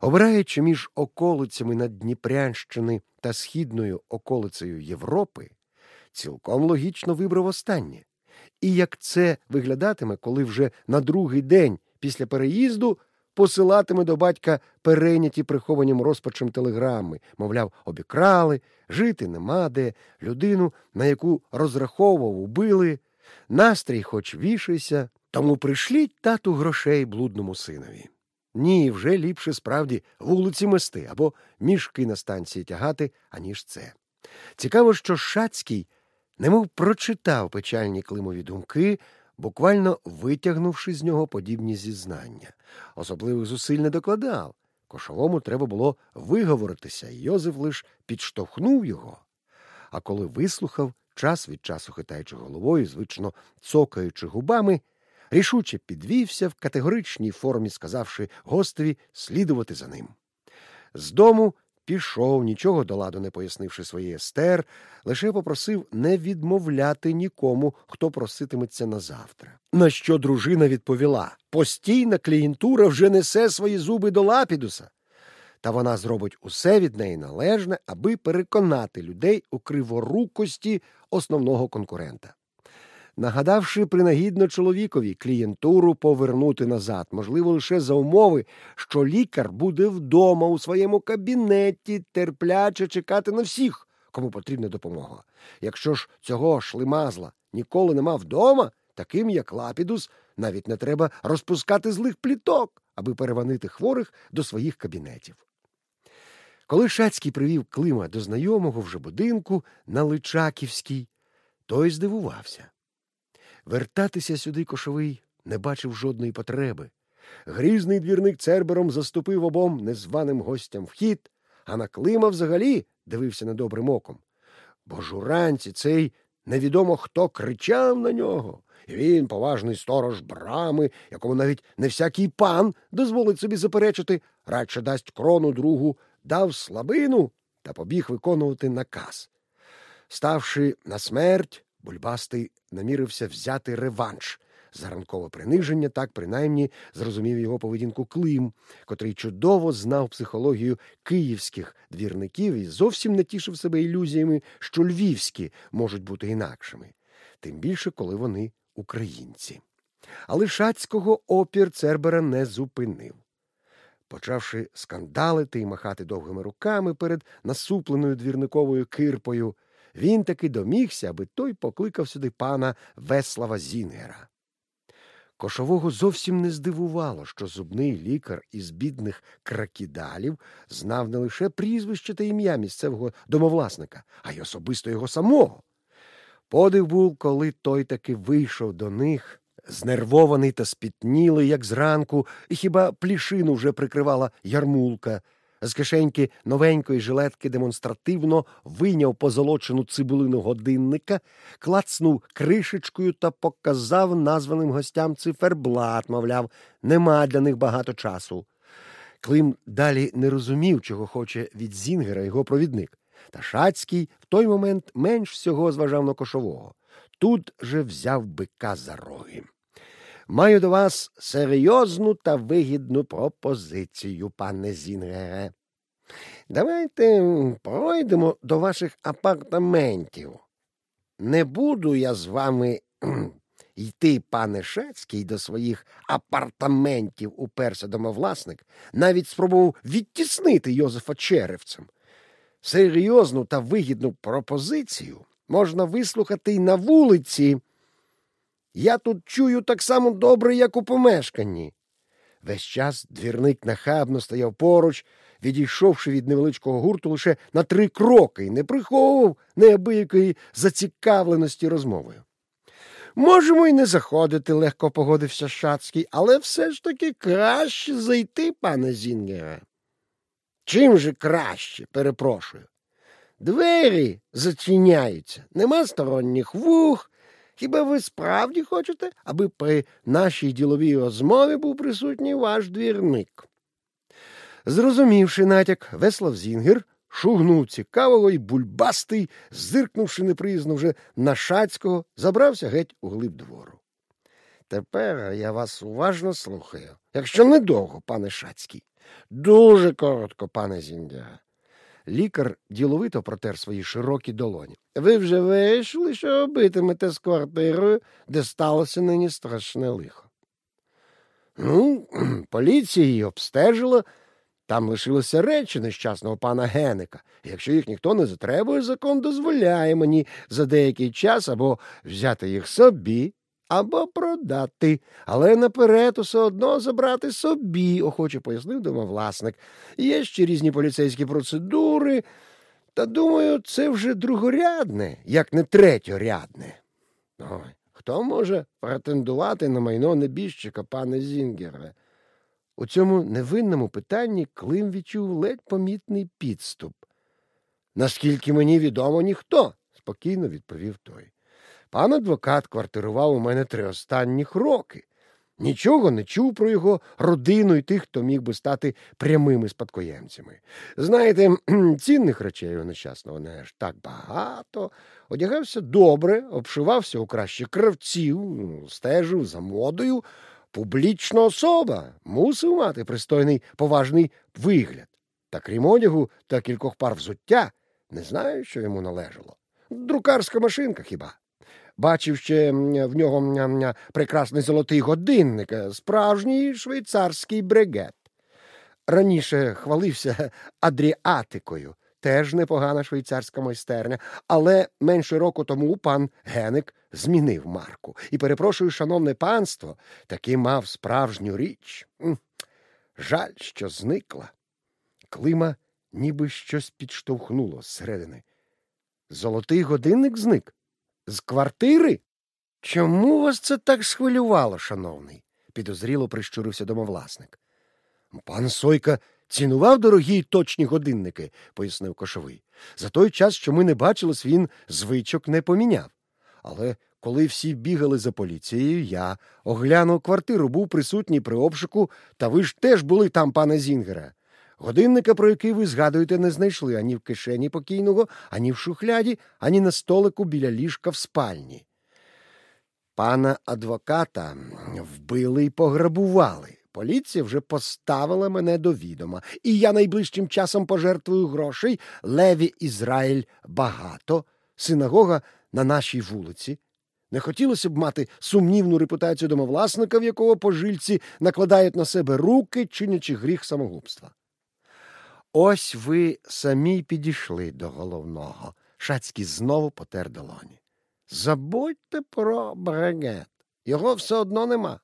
Обираючи між околицями Наддніпрянщини та східною околицею Європи, цілком логічно вибрав останнє. І як це виглядатиме, коли вже на другий день після переїзду посилатиме до батька перейняті прихованим розпачем телеграми, мовляв, обікрали, жити нема де, людину, на яку розраховував, убили, настрій хоч вішайся, тому пришліть тату грошей блудному синові. Ні, вже ліпше справді вулиці мести або мішки на станції тягати, аніж це. Цікаво, що Шацький немов прочитав печальні климові думки, буквально витягнувши з нього подібні зізнання. Особливих зусиль не докладав. Кошовому треба було виговоритися, і Йозеф лиш підштовхнув його. А коли вислухав, час від часу хитаючи головою, звично цокаючи губами, рішуче підвівся в категоричній формі, сказавши гостеві слідувати за ним. З дому пішов, нічого до ладу не пояснивши своєї естер, лише попросив не відмовляти нікому, хто проситиметься на завтра. На що дружина відповіла постійна клієнтура вже несе свої зуби до лапідуса. Та вона зробить усе від неї належне, аби переконати людей у криворукості основного конкурента нагадавши принагідно чоловікові клієнтуру повернути назад, можливо, лише за умови, що лікар буде вдома у своєму кабінеті терпляче чекати на всіх, кому потрібна допомога. Якщо ж цього шлимазла ніколи нема вдома, таким як Лапідус, навіть не треба розпускати злих пліток, аби переванити хворих до своїх кабінетів. Коли Шацький привів Клима до знайомого вже будинку на Личаківській, той здивувався. Вертатися сюди кошовий не бачив жодної потреби. Грізний двірник цербером заступив обом незваним гостям вхід, а на Клима взагалі дивився недобрим оком. Бо журанці цей невідомо хто кричав на нього, і він, поважний сторож брами, якому навіть не всякий пан дозволить собі заперечити, радше дасть крону другу, дав слабину та побіг виконувати наказ. Ставши на смерть, Бульбастий намірився взяти реванш. За ранкове приниження, так принаймні зрозумів його поведінку Клим, котрий чудово знав психологію київських двірників і зовсім не тішив себе ілюзіями, що львівські можуть бути інакшими, тим більше, коли вони українці. Але шацького опір Цербера не зупинив. Почавши скандалити і махати довгими руками перед насупленою двірниковою кирпою, він таки домігся, аби той покликав сюди пана Веслава Зінгера. Кошового зовсім не здивувало, що зубний лікар із бідних кракідалів знав не лише прізвище та ім'я місцевого домовласника, а й особисто його самого. Подив був, коли той таки вийшов до них, знервований та спітнілий, як зранку, і хіба плішину вже прикривала ярмулка, з кишеньки новенької жилетки демонстративно вийняв позолочену цибулину годинника, клацнув кришечкою та показав названим гостям циферблат, мовляв, нема для них багато часу. Клим далі не розумів, чого хоче від Зінгера його провідник. Та Шацький в той момент менш всього зважав на кошового. Тут же взяв бика за роги. Маю до вас серйозну та вигідну пропозицію, пане Зінгере. Давайте пройдемо до ваших апартаментів. Не буду я з вами йти, пане Шацький, до своїх апартаментів, уперся домовласник, навіть спробував відтіснити Йозефа черевцем. Серйозну та вигідну пропозицію можна вислухати й на вулиці. Я тут чую так само добре, як у помешканні. Весь час двірник нахабно стояв поруч, відійшовши від невеличкого гурту лише на три кроки і не приховував неабиякої зацікавленості розмовою. Можемо й не заходити, легко погодився Шацький, але все ж таки краще зайти, пане Зінгере. Чим же краще, перепрошую. Двері зачиняються, нема сторонніх вух. Хіба ви справді хочете, аби при нашій діловій розмові був присутній ваш двірник? Зрозумівши натяк, Веслав Зінгер шугнув цікавого і бульбастий, зиркнувши неприязно вже на Шацького, забрався геть у глиб двору. Тепер я вас уважно слухаю, якщо недовго, пане Шацький. Дуже коротко, пане Зінгера. Лікар діловито протер свої широкі долоні. Ви вже вирішили, що робитимете з квартирою, де сталося нині страшне лихо. Ну, поліція її обстежила. Там лишилися речі нещасного пана Геника. Якщо їх ніхто не затребує, закон дозволяє мені за деякий час або взяти їх собі, або продати, але наперед усе одно забрати собі, охоче пояснив домовласник. Є ще різні поліцейські процедури, та, думаю, це вже другорядне, як не третьорядне. Ой, Хто може претендувати на майно небіжчика, пане Зінгере? У цьому невинному питанні Клим відчув ледь помітний підступ. Наскільки мені відомо, ніхто, спокійно відповів той. Пан адвокат квартирував у мене три останніх роки. Нічого не чув про його родину і тих, хто міг би стати прямими спадкоємцями. Знаєте, цінних речей у нещасного не ж так багато. Одягався добре, обшивався у кращих кравців, стежив за модою. Публічна особа мусив мати пристойний поважний вигляд. Та крім одягу та кількох пар взуття, не знаю, що йому належало. Друкарська машинка хіба. Бачив ще в нього прекрасний золотий годинник, е, справжній швейцарський брегет. Раніше хвалився Адріатикою, теж непогана швейцарська майстерня, але менше року тому пан Геник змінив марку. І, перепрошую, шановне панство, таки мав справжню річ. Жаль, що зникла. Клима ніби щось підштовхнуло зсередини. Золотий годинник зник. З квартири? Чому вас це так схвилювало, шановний? підозріло прищурився домовласник. Пан Сойка цінував дорогі й точні годинники, пояснив кошовий. За той час, що ми не бачились, він звичок не поміняв. Але коли всі бігали за поліцією, я оглянув квартиру, був присутній при обшуку, та ви ж теж були там, пане Зінгера. Годинника, про який ви згадуєте, не знайшли ані в кишені покійного, ані в шухляді, ані на столику біля ліжка в спальні. Пана адвоката вбили й пограбували. Поліція вже поставила мене до відома, і я найближчим часом пожертвую грошей Леві Ізраїль багато, синагога на нашій вулиці. Не хотілося б мати сумнівну репутацію домовласника, в якого пожильці накладають на себе руки, чинячи гріх самогубства. Ось ви самі підійшли до головного. Шацький знову потер долоні. Забудьте про брегет. Його все одно нема.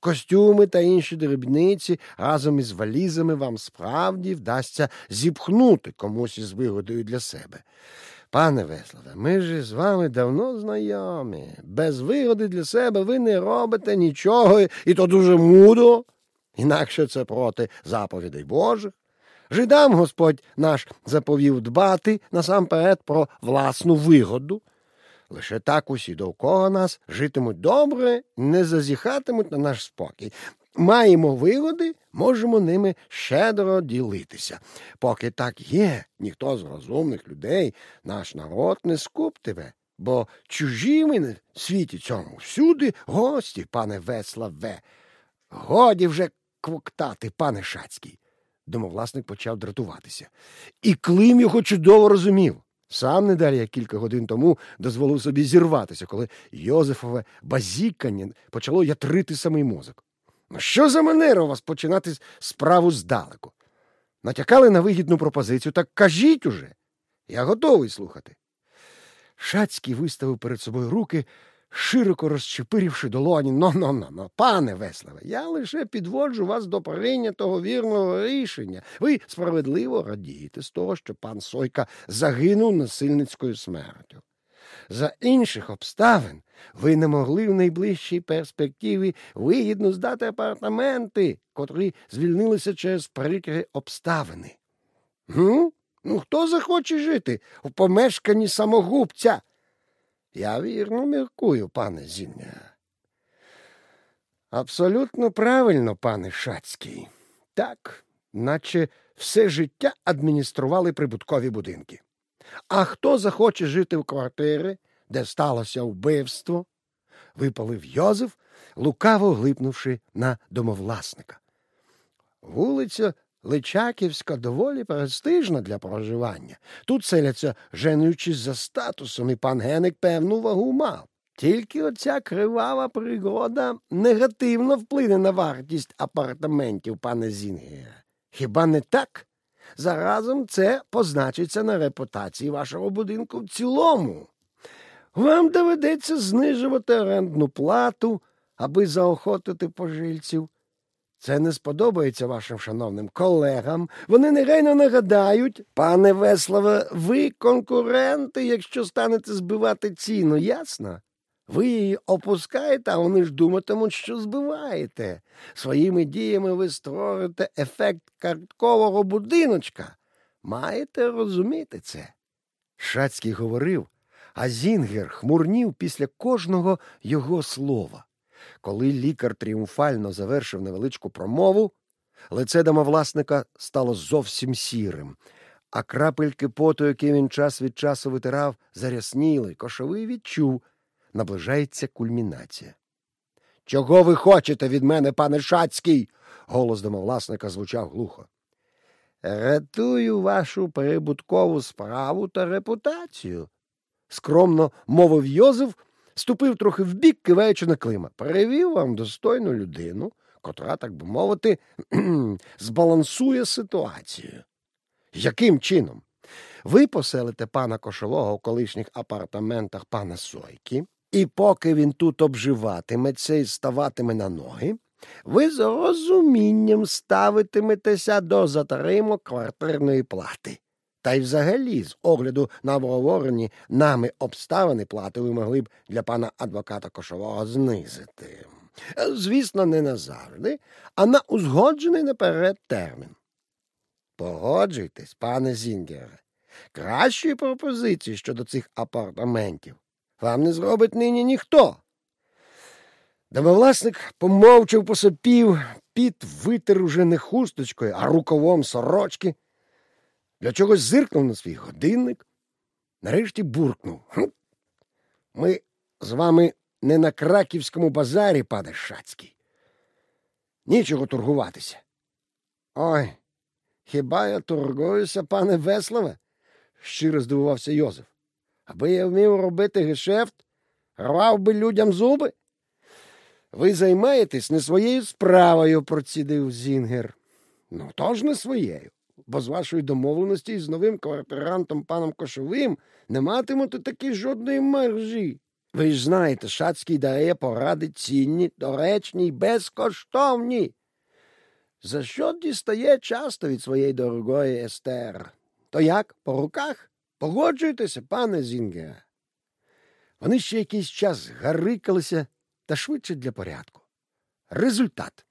Костюми та інші дрібниці разом із валізами вам справді вдасться зіпхнути комусь із вигодою для себе. Пане Веславе, ми ж з вами давно знайомі. Без вигоди для себе ви не робите нічого, і то дуже мудро. Інакше це проти заповідей Божих. Жидам Господь наш заповів дбати насамперед про власну вигоду. Лише так усі довкола нас житимуть добре, не зазіхатимуть на наш спокій. Маємо вигоди, можемо ними щедро ділитися. Поки так є, ніхто з розумних людей наш народ не скуптиме, бо чужі ми на світі цьому всюди гості, пане Веславе. Годі вже квоктати, пане Шацький. Домовласник почав дратуватися. І Клим його чудово розумів. Сам не далі, як кілька годин тому дозволив собі зірватися, коли Йозефове базікання почало ятрити самий мозок. Ну, що за манера у вас починати справу здалеку? Натякали на вигідну пропозицію, так кажіть уже. Я готовий слухати. Шацький виставив перед собою руки, широко розчепирівши долоні. но но пане Веславе, я лише підводжу вас до прийнятого вірного рішення. Ви справедливо радієте з того, що пан Сойка загинув насильницькою смертю. За інших обставин ви не могли в найближчій перспективі вигідно здати апартаменти, котрі звільнилися через прикрі обставини. Ну, ну хто захоче жити в помешканні самогубця? Я вірно міркую, пане Зіння. Абсолютно правильно, пане Шацький. Так, наче все життя адміністрували прибуткові будинки. А хто захоче жити в квартирі, де сталося вбивство? випалив Йозеф, лукаво глипнувши на домовласника. Вулиця Личаківська доволі престижна для проживання. Тут селяться, женуючись за статусом, і пан Геник певну вагу мав. Тільки оця кривава пригода негативно вплине на вартість апартаментів, пане Зінгера. Хіба не так? Заразом це позначиться на репутації вашого будинку в цілому. Вам доведеться знижувати орендну плату, аби заохотити пожильців. Це не сподобається вашим шановним колегам. Вони негайно нагадають, пане Веславе, ви конкуренти, якщо станете збивати ціну, ясно? Ви її опускаєте, а вони ж думатимуть, що збиваєте. Своїми діями ви створите ефект карткового будиночка. Маєте розуміти це. Шацький говорив, а Зінгер хмурнів після кожного його слова. Коли лікар тріумфально завершив невеличку промову, лице домовласника стало зовсім сірим, а крапельки поту, які він час від часу витирав, зарясніли, кошовий відчув, наближається кульмінація. Чого ви хочете від мене, пане Шацький? голос домовласника звучав глухо. Ратую вашу прибуткову справу та репутацію, скромно мовив Йозеф, ступив трохи вбік, киваючи на Клима. Перевів вам достойну людину, котра, так би мовити, збалансує ситуацію. Яким чином? Ви поселите пана кошового в колишніх апартаментах пана Сойки, і поки він тут обживатиметься і ставатиме на ноги, ви з розумінням ставитиметеся до затримок квартирної плати. Та й взагалі, з огляду на обговорені нами обставини плати ви могли б для пана адвоката Кошового знизити. Звісно, не назавжди, а на узгоджений наперед термін. Погоджуйтесь, пане Зінгере, кращої пропозиції щодо цих апартаментів вам не зробить нині ніхто. Домовласник помовчав посопів, піт витер уже не хусточкою, а рукавом сорочки. Для чогось зиркнув на свій годинник, нарешті буркнув. Ми з вами не на краківському базарі, пане Шацький. Нічого торгуватися. Ой, хіба я торгуюся, пане Веславе? щиро здивувався Йозеф. Аби я вмів робити гешефт, рвав би людям зуби. Ви займаєтесь не своєю справою, процідив Зінгер. Ну, тож не своєю, бо з вашої домовленості з новим квартирантом паном Кошовим не матимете таки жодної маржі. Ви ж знаєте, Шацький дає поради цінні, доречні й безкоштовні. За що дістає часто від своєї дорогої Естер? То як, по руках? Погоджуйтеся, пане Зінгера. Вони ще якийсь час гарикалися та швидше для порядку. Результат.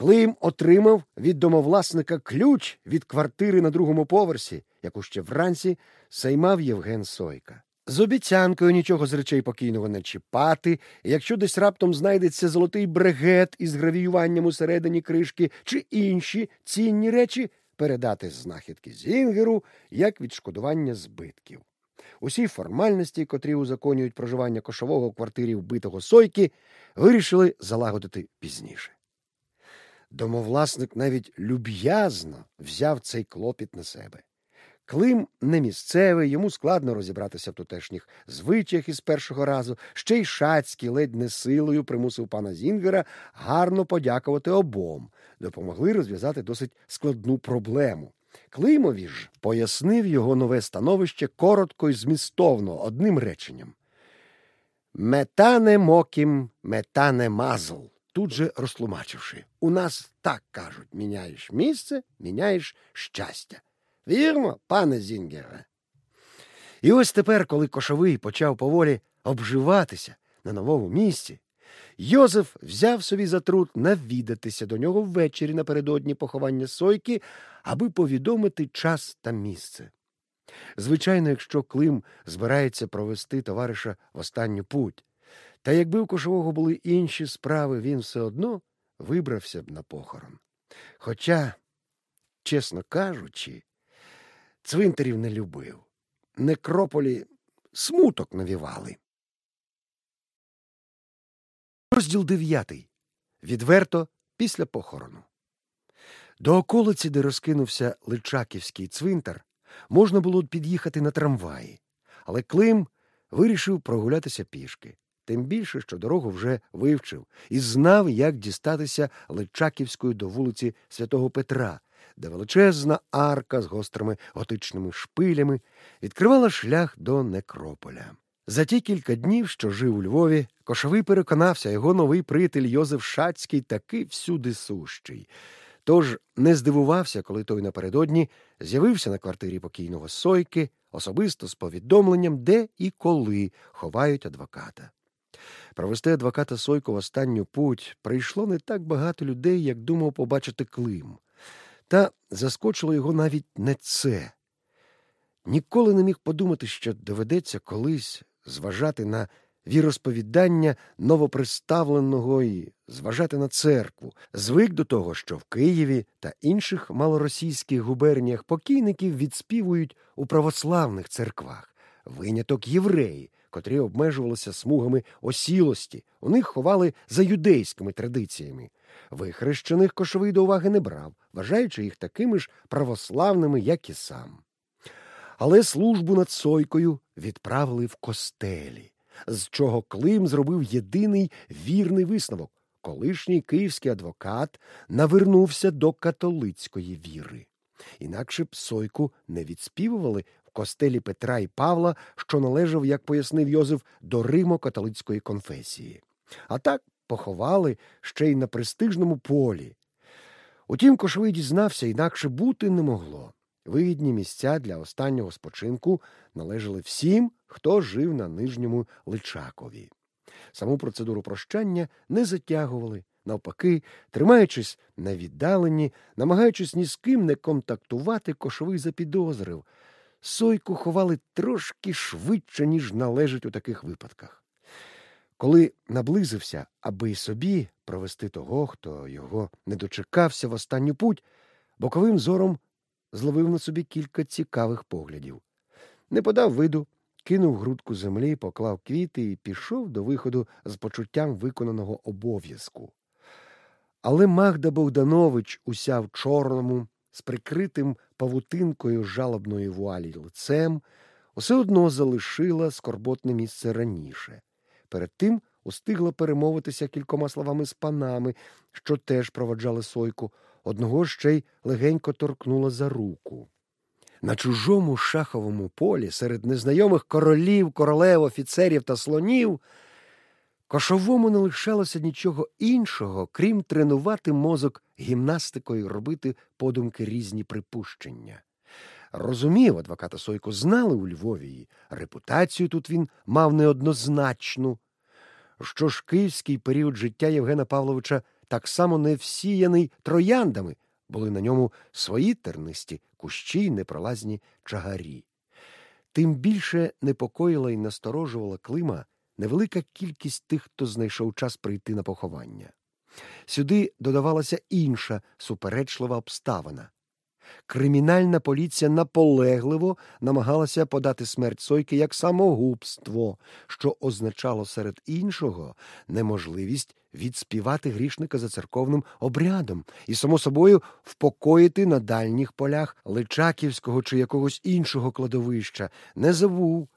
Клим отримав від домовласника ключ від квартири на другому поверсі, яку ще вранці саймав Євген Сойка. З обіцянкою нічого з речей покійного не чіпати, якщо десь раптом знайдеться золотий брегет із гравіюванням усередині кришки чи інші цінні речі, передати знахідки Зінгеру як відшкодування збитків. Усі формальності, котрі узаконюють проживання кошового в квартирі вбитого Сойки, вирішили залагодити пізніше. Домовласник навіть люб'язно взяв цей клопіт на себе. Клим не місцевий, йому складно розібратися в тутешніх звичаях із першого разу, ще й шацький ледь не силою примусив пана Зінгера гарно подякувати обом, допомогли розв'язати досить складну проблему. Климові ж пояснив його нове становище коротко і змістовно, одним реченням. Метане мокім, метане мазл. Тут же розтлумачивши, у нас так кажуть міняєш місце, міняєш щастя. Вірно, пане Зінгере? І ось тепер, коли кошовий почав поволі обживатися на новому місці, Йозеф взяв собі за труд навідатися до нього ввечері напередодні поховання Сойки, аби повідомити час та місце. Звичайно, якщо Клим збирається провести товариша в останню путь, та якби у кошового були інші справи, він все одно вибрався б на похорон. Хоча, чесно кажучи, цвинтарів не любив, некрополі смуток навівали. Розділ дев'ятий. Відверто після похорону. До околиці, де розкинувся Личаківський цвинтар, можна було під'їхати на трамваї, але Клим вирішив прогулятися пішки, тим більше, що дорогу вже вивчив і знав, як дістатися Личаківською до вулиці Святого Петра, де величезна арка з гострими готичними шпилями відкривала шлях до некрополя. За ті кілька днів, що жив у Львові, Кошовий переконався, його новий приятель Йозеф Шацький таки всюди сущий. Тож не здивувався, коли той напередодні з'явився на квартирі покійного Сойки, особисто з повідомленням, де і коли ховають адвоката. Провести адвоката Сойку в останню путь прийшло не так багато людей, як думав побачити Клим. Та заскочило його навіть не це. Ніколи не міг подумати, що доведеться колись зважати на віросповідання новоприставленого і зважати на церкву, звик до того, що в Києві та інших малоросійських губерніях покійників відспівують у православних церквах, виняток євреї, котрі обмежувалися смугами осілості, у них ховали за юдейськими традиціями. Вихрещених кошовий до уваги не брав, вважаючи їх такими ж православними, як і сам. Але службу над Сойкою відправили в костелі, з чого Клим зробив єдиний вірний висновок колишній київський адвокат навернувся до католицької віри. Інакше б Сойку не відспівували костелі Петра і Павла, що належав, як пояснив Йозеф, до Римо-католицької конфесії. А так поховали ще й на престижному полі. Утім, Кошовий дізнався, інакше бути не могло. Вигідні місця для останнього спочинку належали всім, хто жив на нижньому Личакові. Саму процедуру прощання не затягували, навпаки, тримаючись на віддаленні, намагаючись ні з ким не контактувати, кошовий запідозрив. Сойку ховали трошки швидше, ніж належить у таких випадках. Коли наблизився, аби й собі провести того, хто його не дочекався в останню путь, боковим зором зловив на собі кілька цікавих поглядів. Не подав виду, кинув грудку землі, поклав квіти і пішов до виходу з почуттям виконаного обов'язку. Але Магда Богданович, уся в чорному, з прикритим павутинкою жалобної вуалі лицем, усе одно залишила скорботне місце раніше. Перед тим устигла перемовитися кількома словами з панами, що теж проводжали сойку, одного ще й легенько торкнула за руку. На чужому шаховому полі серед незнайомих королів, королев, офіцерів та слонів кошовому не лишалося нічого іншого, крім тренувати мозок гімнастикою, робити подумки різні припущення. Розумів, адвоката Сойко знали у Львові, і репутацію тут він мав неоднозначну. Що ж київський період життя Євгена Павловича так само не всіяний трояндами, були на ньому свої тернисті кущі й непролазні чагарі. Тим більше непокоїла й насторожувала Клима невелика кількість тих, хто знайшов час прийти на поховання. Сюди додавалася інша суперечлива обставина. Кримінальна поліція наполегливо намагалася подати смерть Сойки як самогубство, що означало серед іншого неможливість відспівати грішника за церковним обрядом і, само собою, впокоїти на дальніх полях Личаківського чи якогось іншого кладовища. Не забув.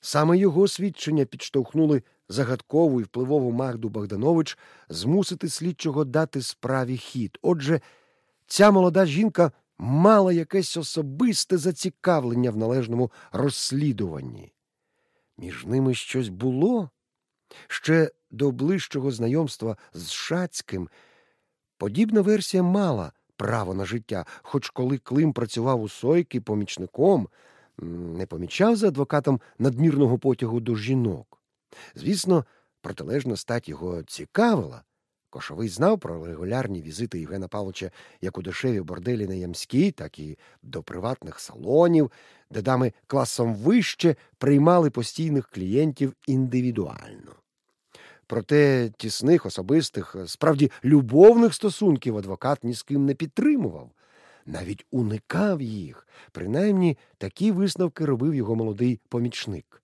Саме його свідчення підштовхнули загадкову і впливову Магду Богданович змусити слідчого дати справі хід. Отже, ця молода жінка мала якесь особисте зацікавлення в належному розслідуванні. Між ними щось було. Ще до ближчого знайомства з Шацьким подібна версія мала право на життя, хоч коли Клим працював у Сойки помічником, не помічав за адвокатом надмірного потягу до жінок. Звісно, протилежна стать його цікавила. Кошовий знав про регулярні візити Євгена Павловича як у дешеві борделі на Ямській, так і до приватних салонів, де дами класом вище приймали постійних клієнтів індивідуально. Проте тісних, особистих, справді любовних стосунків адвокат ні з ким не підтримував, навіть уникав їх, принаймні такі висновки робив його молодий помічник.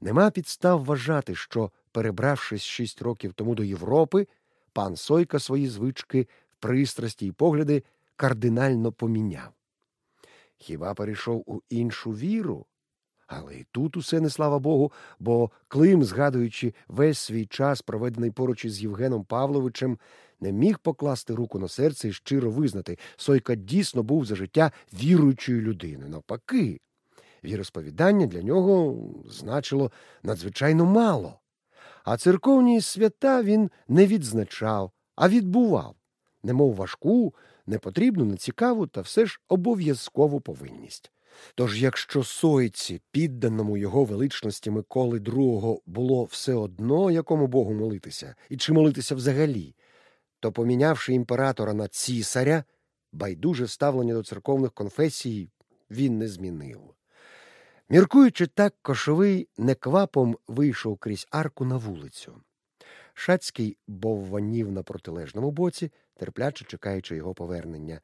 Нема підстав вважати, що, перебравшись шість років тому до Європи, пан Сойка свої звички, пристрасті й погляди кардинально поміняв. Хіба перейшов у іншу віру? Але й тут усе не слава Богу, бо Клим, згадуючи весь свій час, проведений поруч із Євгеном Павловичем, не міг покласти руку на серце і щиро визнати, Сойка дійсно був за життя віруючою людиною. Навпаки, віросповідання для нього значило надзвичайно мало. А церковні свята він не відзначав, а відбував, немов важку, непотрібну, нецікаву та все ж обов'язкову повинність. Тож, якщо сойці, підданому його величності Миколи II, було все одно якому Богу молитися, і чи молитися взагалі, то, помінявши імператора на цісаря, байдуже ставлення до церковних конфесій він не змінив. Міркуючи так, кошовий неквапом вийшов крізь арку на вулицю. Шацький бовванів на протилежному боці, терпляче чекаючи його повернення.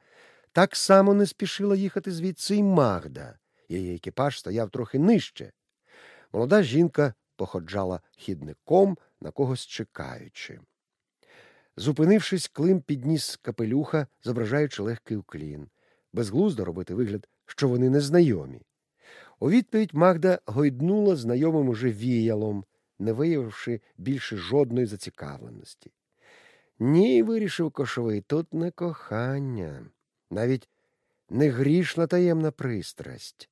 Так само не спішила їхати звідси й Магда. Її екіпаж стояв трохи нижче. Молода жінка походжала хідником, на когось чекаючи. Зупинившись, Клим підніс капелюха, зображаючи легкий уклін. Безглуздо робити вигляд, що вони незнайомі. У відповідь Магда гойднула знайомим уже віялом, не виявивши більше жодної зацікавленості. Ні, вирішив кошовий, тут не кохання, навіть не грішна таємна пристрасть.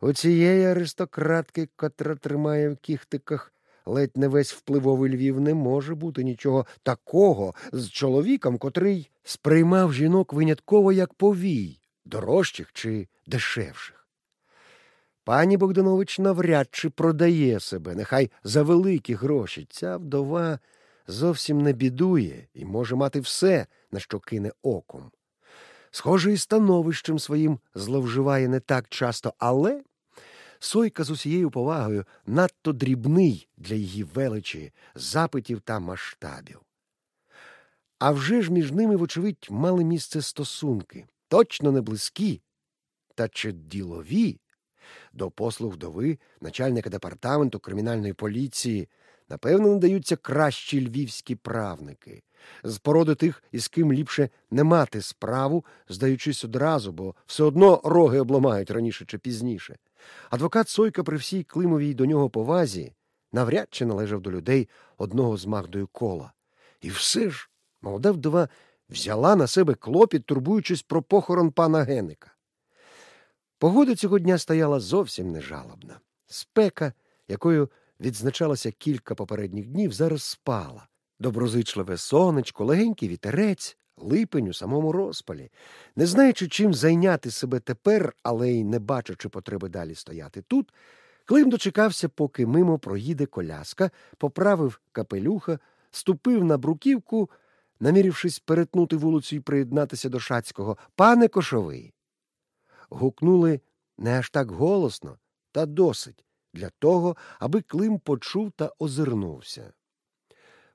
У цієї аристократки, котра тримає в кіхтиках ледь не весь впливовий Львів, не може бути нічого такого з чоловіком, котрий сприймав жінок винятково як повій, дорожчих чи дешевших. Пані Богданович навряд чи продає себе, нехай за великі гроші. Ця вдова зовсім не бідує і може мати все, на що кине оком. Схоже, і становищем своїм зловживає не так часто, але Сойка з усією повагою надто дрібний для її величі, запитів та масштабів. А вже ж між ними, вочевидь, мали місце стосунки, точно не близькі, та чи ділові. До послуг вдови, начальника департаменту кримінальної поліції, напевно, надаються кращі львівські правники, з породи тих, із ким ліпше не мати справу, здаючись одразу, бо все одно роги обламають раніше чи пізніше. Адвокат Сойка при всій Климовій до нього повазі навряд чи належав до людей одного з Магдою кола. І все ж молода вдова взяла на себе клопіт, турбуючись про похорон пана Геника. Погода цього дня стояла зовсім нежалобна. Спека, якою відзначалося кілька попередніх днів, зараз спала. Доброзичливе сонечко, легенький вітерець, липень у самому розпалі, не знаючи, чим зайняти себе тепер, але й не бачачи потреби далі стояти тут, Клим дочекався, поки мимо проїде коляска, поправив капелюха, ступив на бруківку, намірившись перетнути вулицю і приєднатися до шацького. Пане кошовий. Гукнули не аж так голосно, та досить для того, аби Клим почув та озирнувся.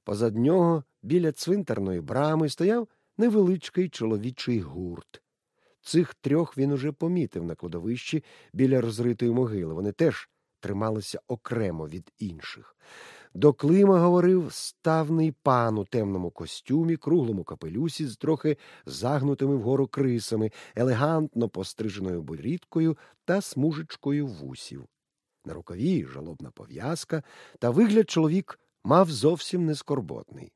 Позад нього, біля цвинтарної брами, стояв невеличкий чоловічий гурт. Цих трьох він уже помітив на кладовищі біля розритої могили. Вони теж трималися окремо від інших. До Клима говорив ставний пан у темному костюмі, круглому капелюсі з трохи загнутими вгору крисами, елегантно постриженою борідкою та смужечкою вусів. На рукаві жалобна пов'язка, та вигляд чоловік мав зовсім не скорботний.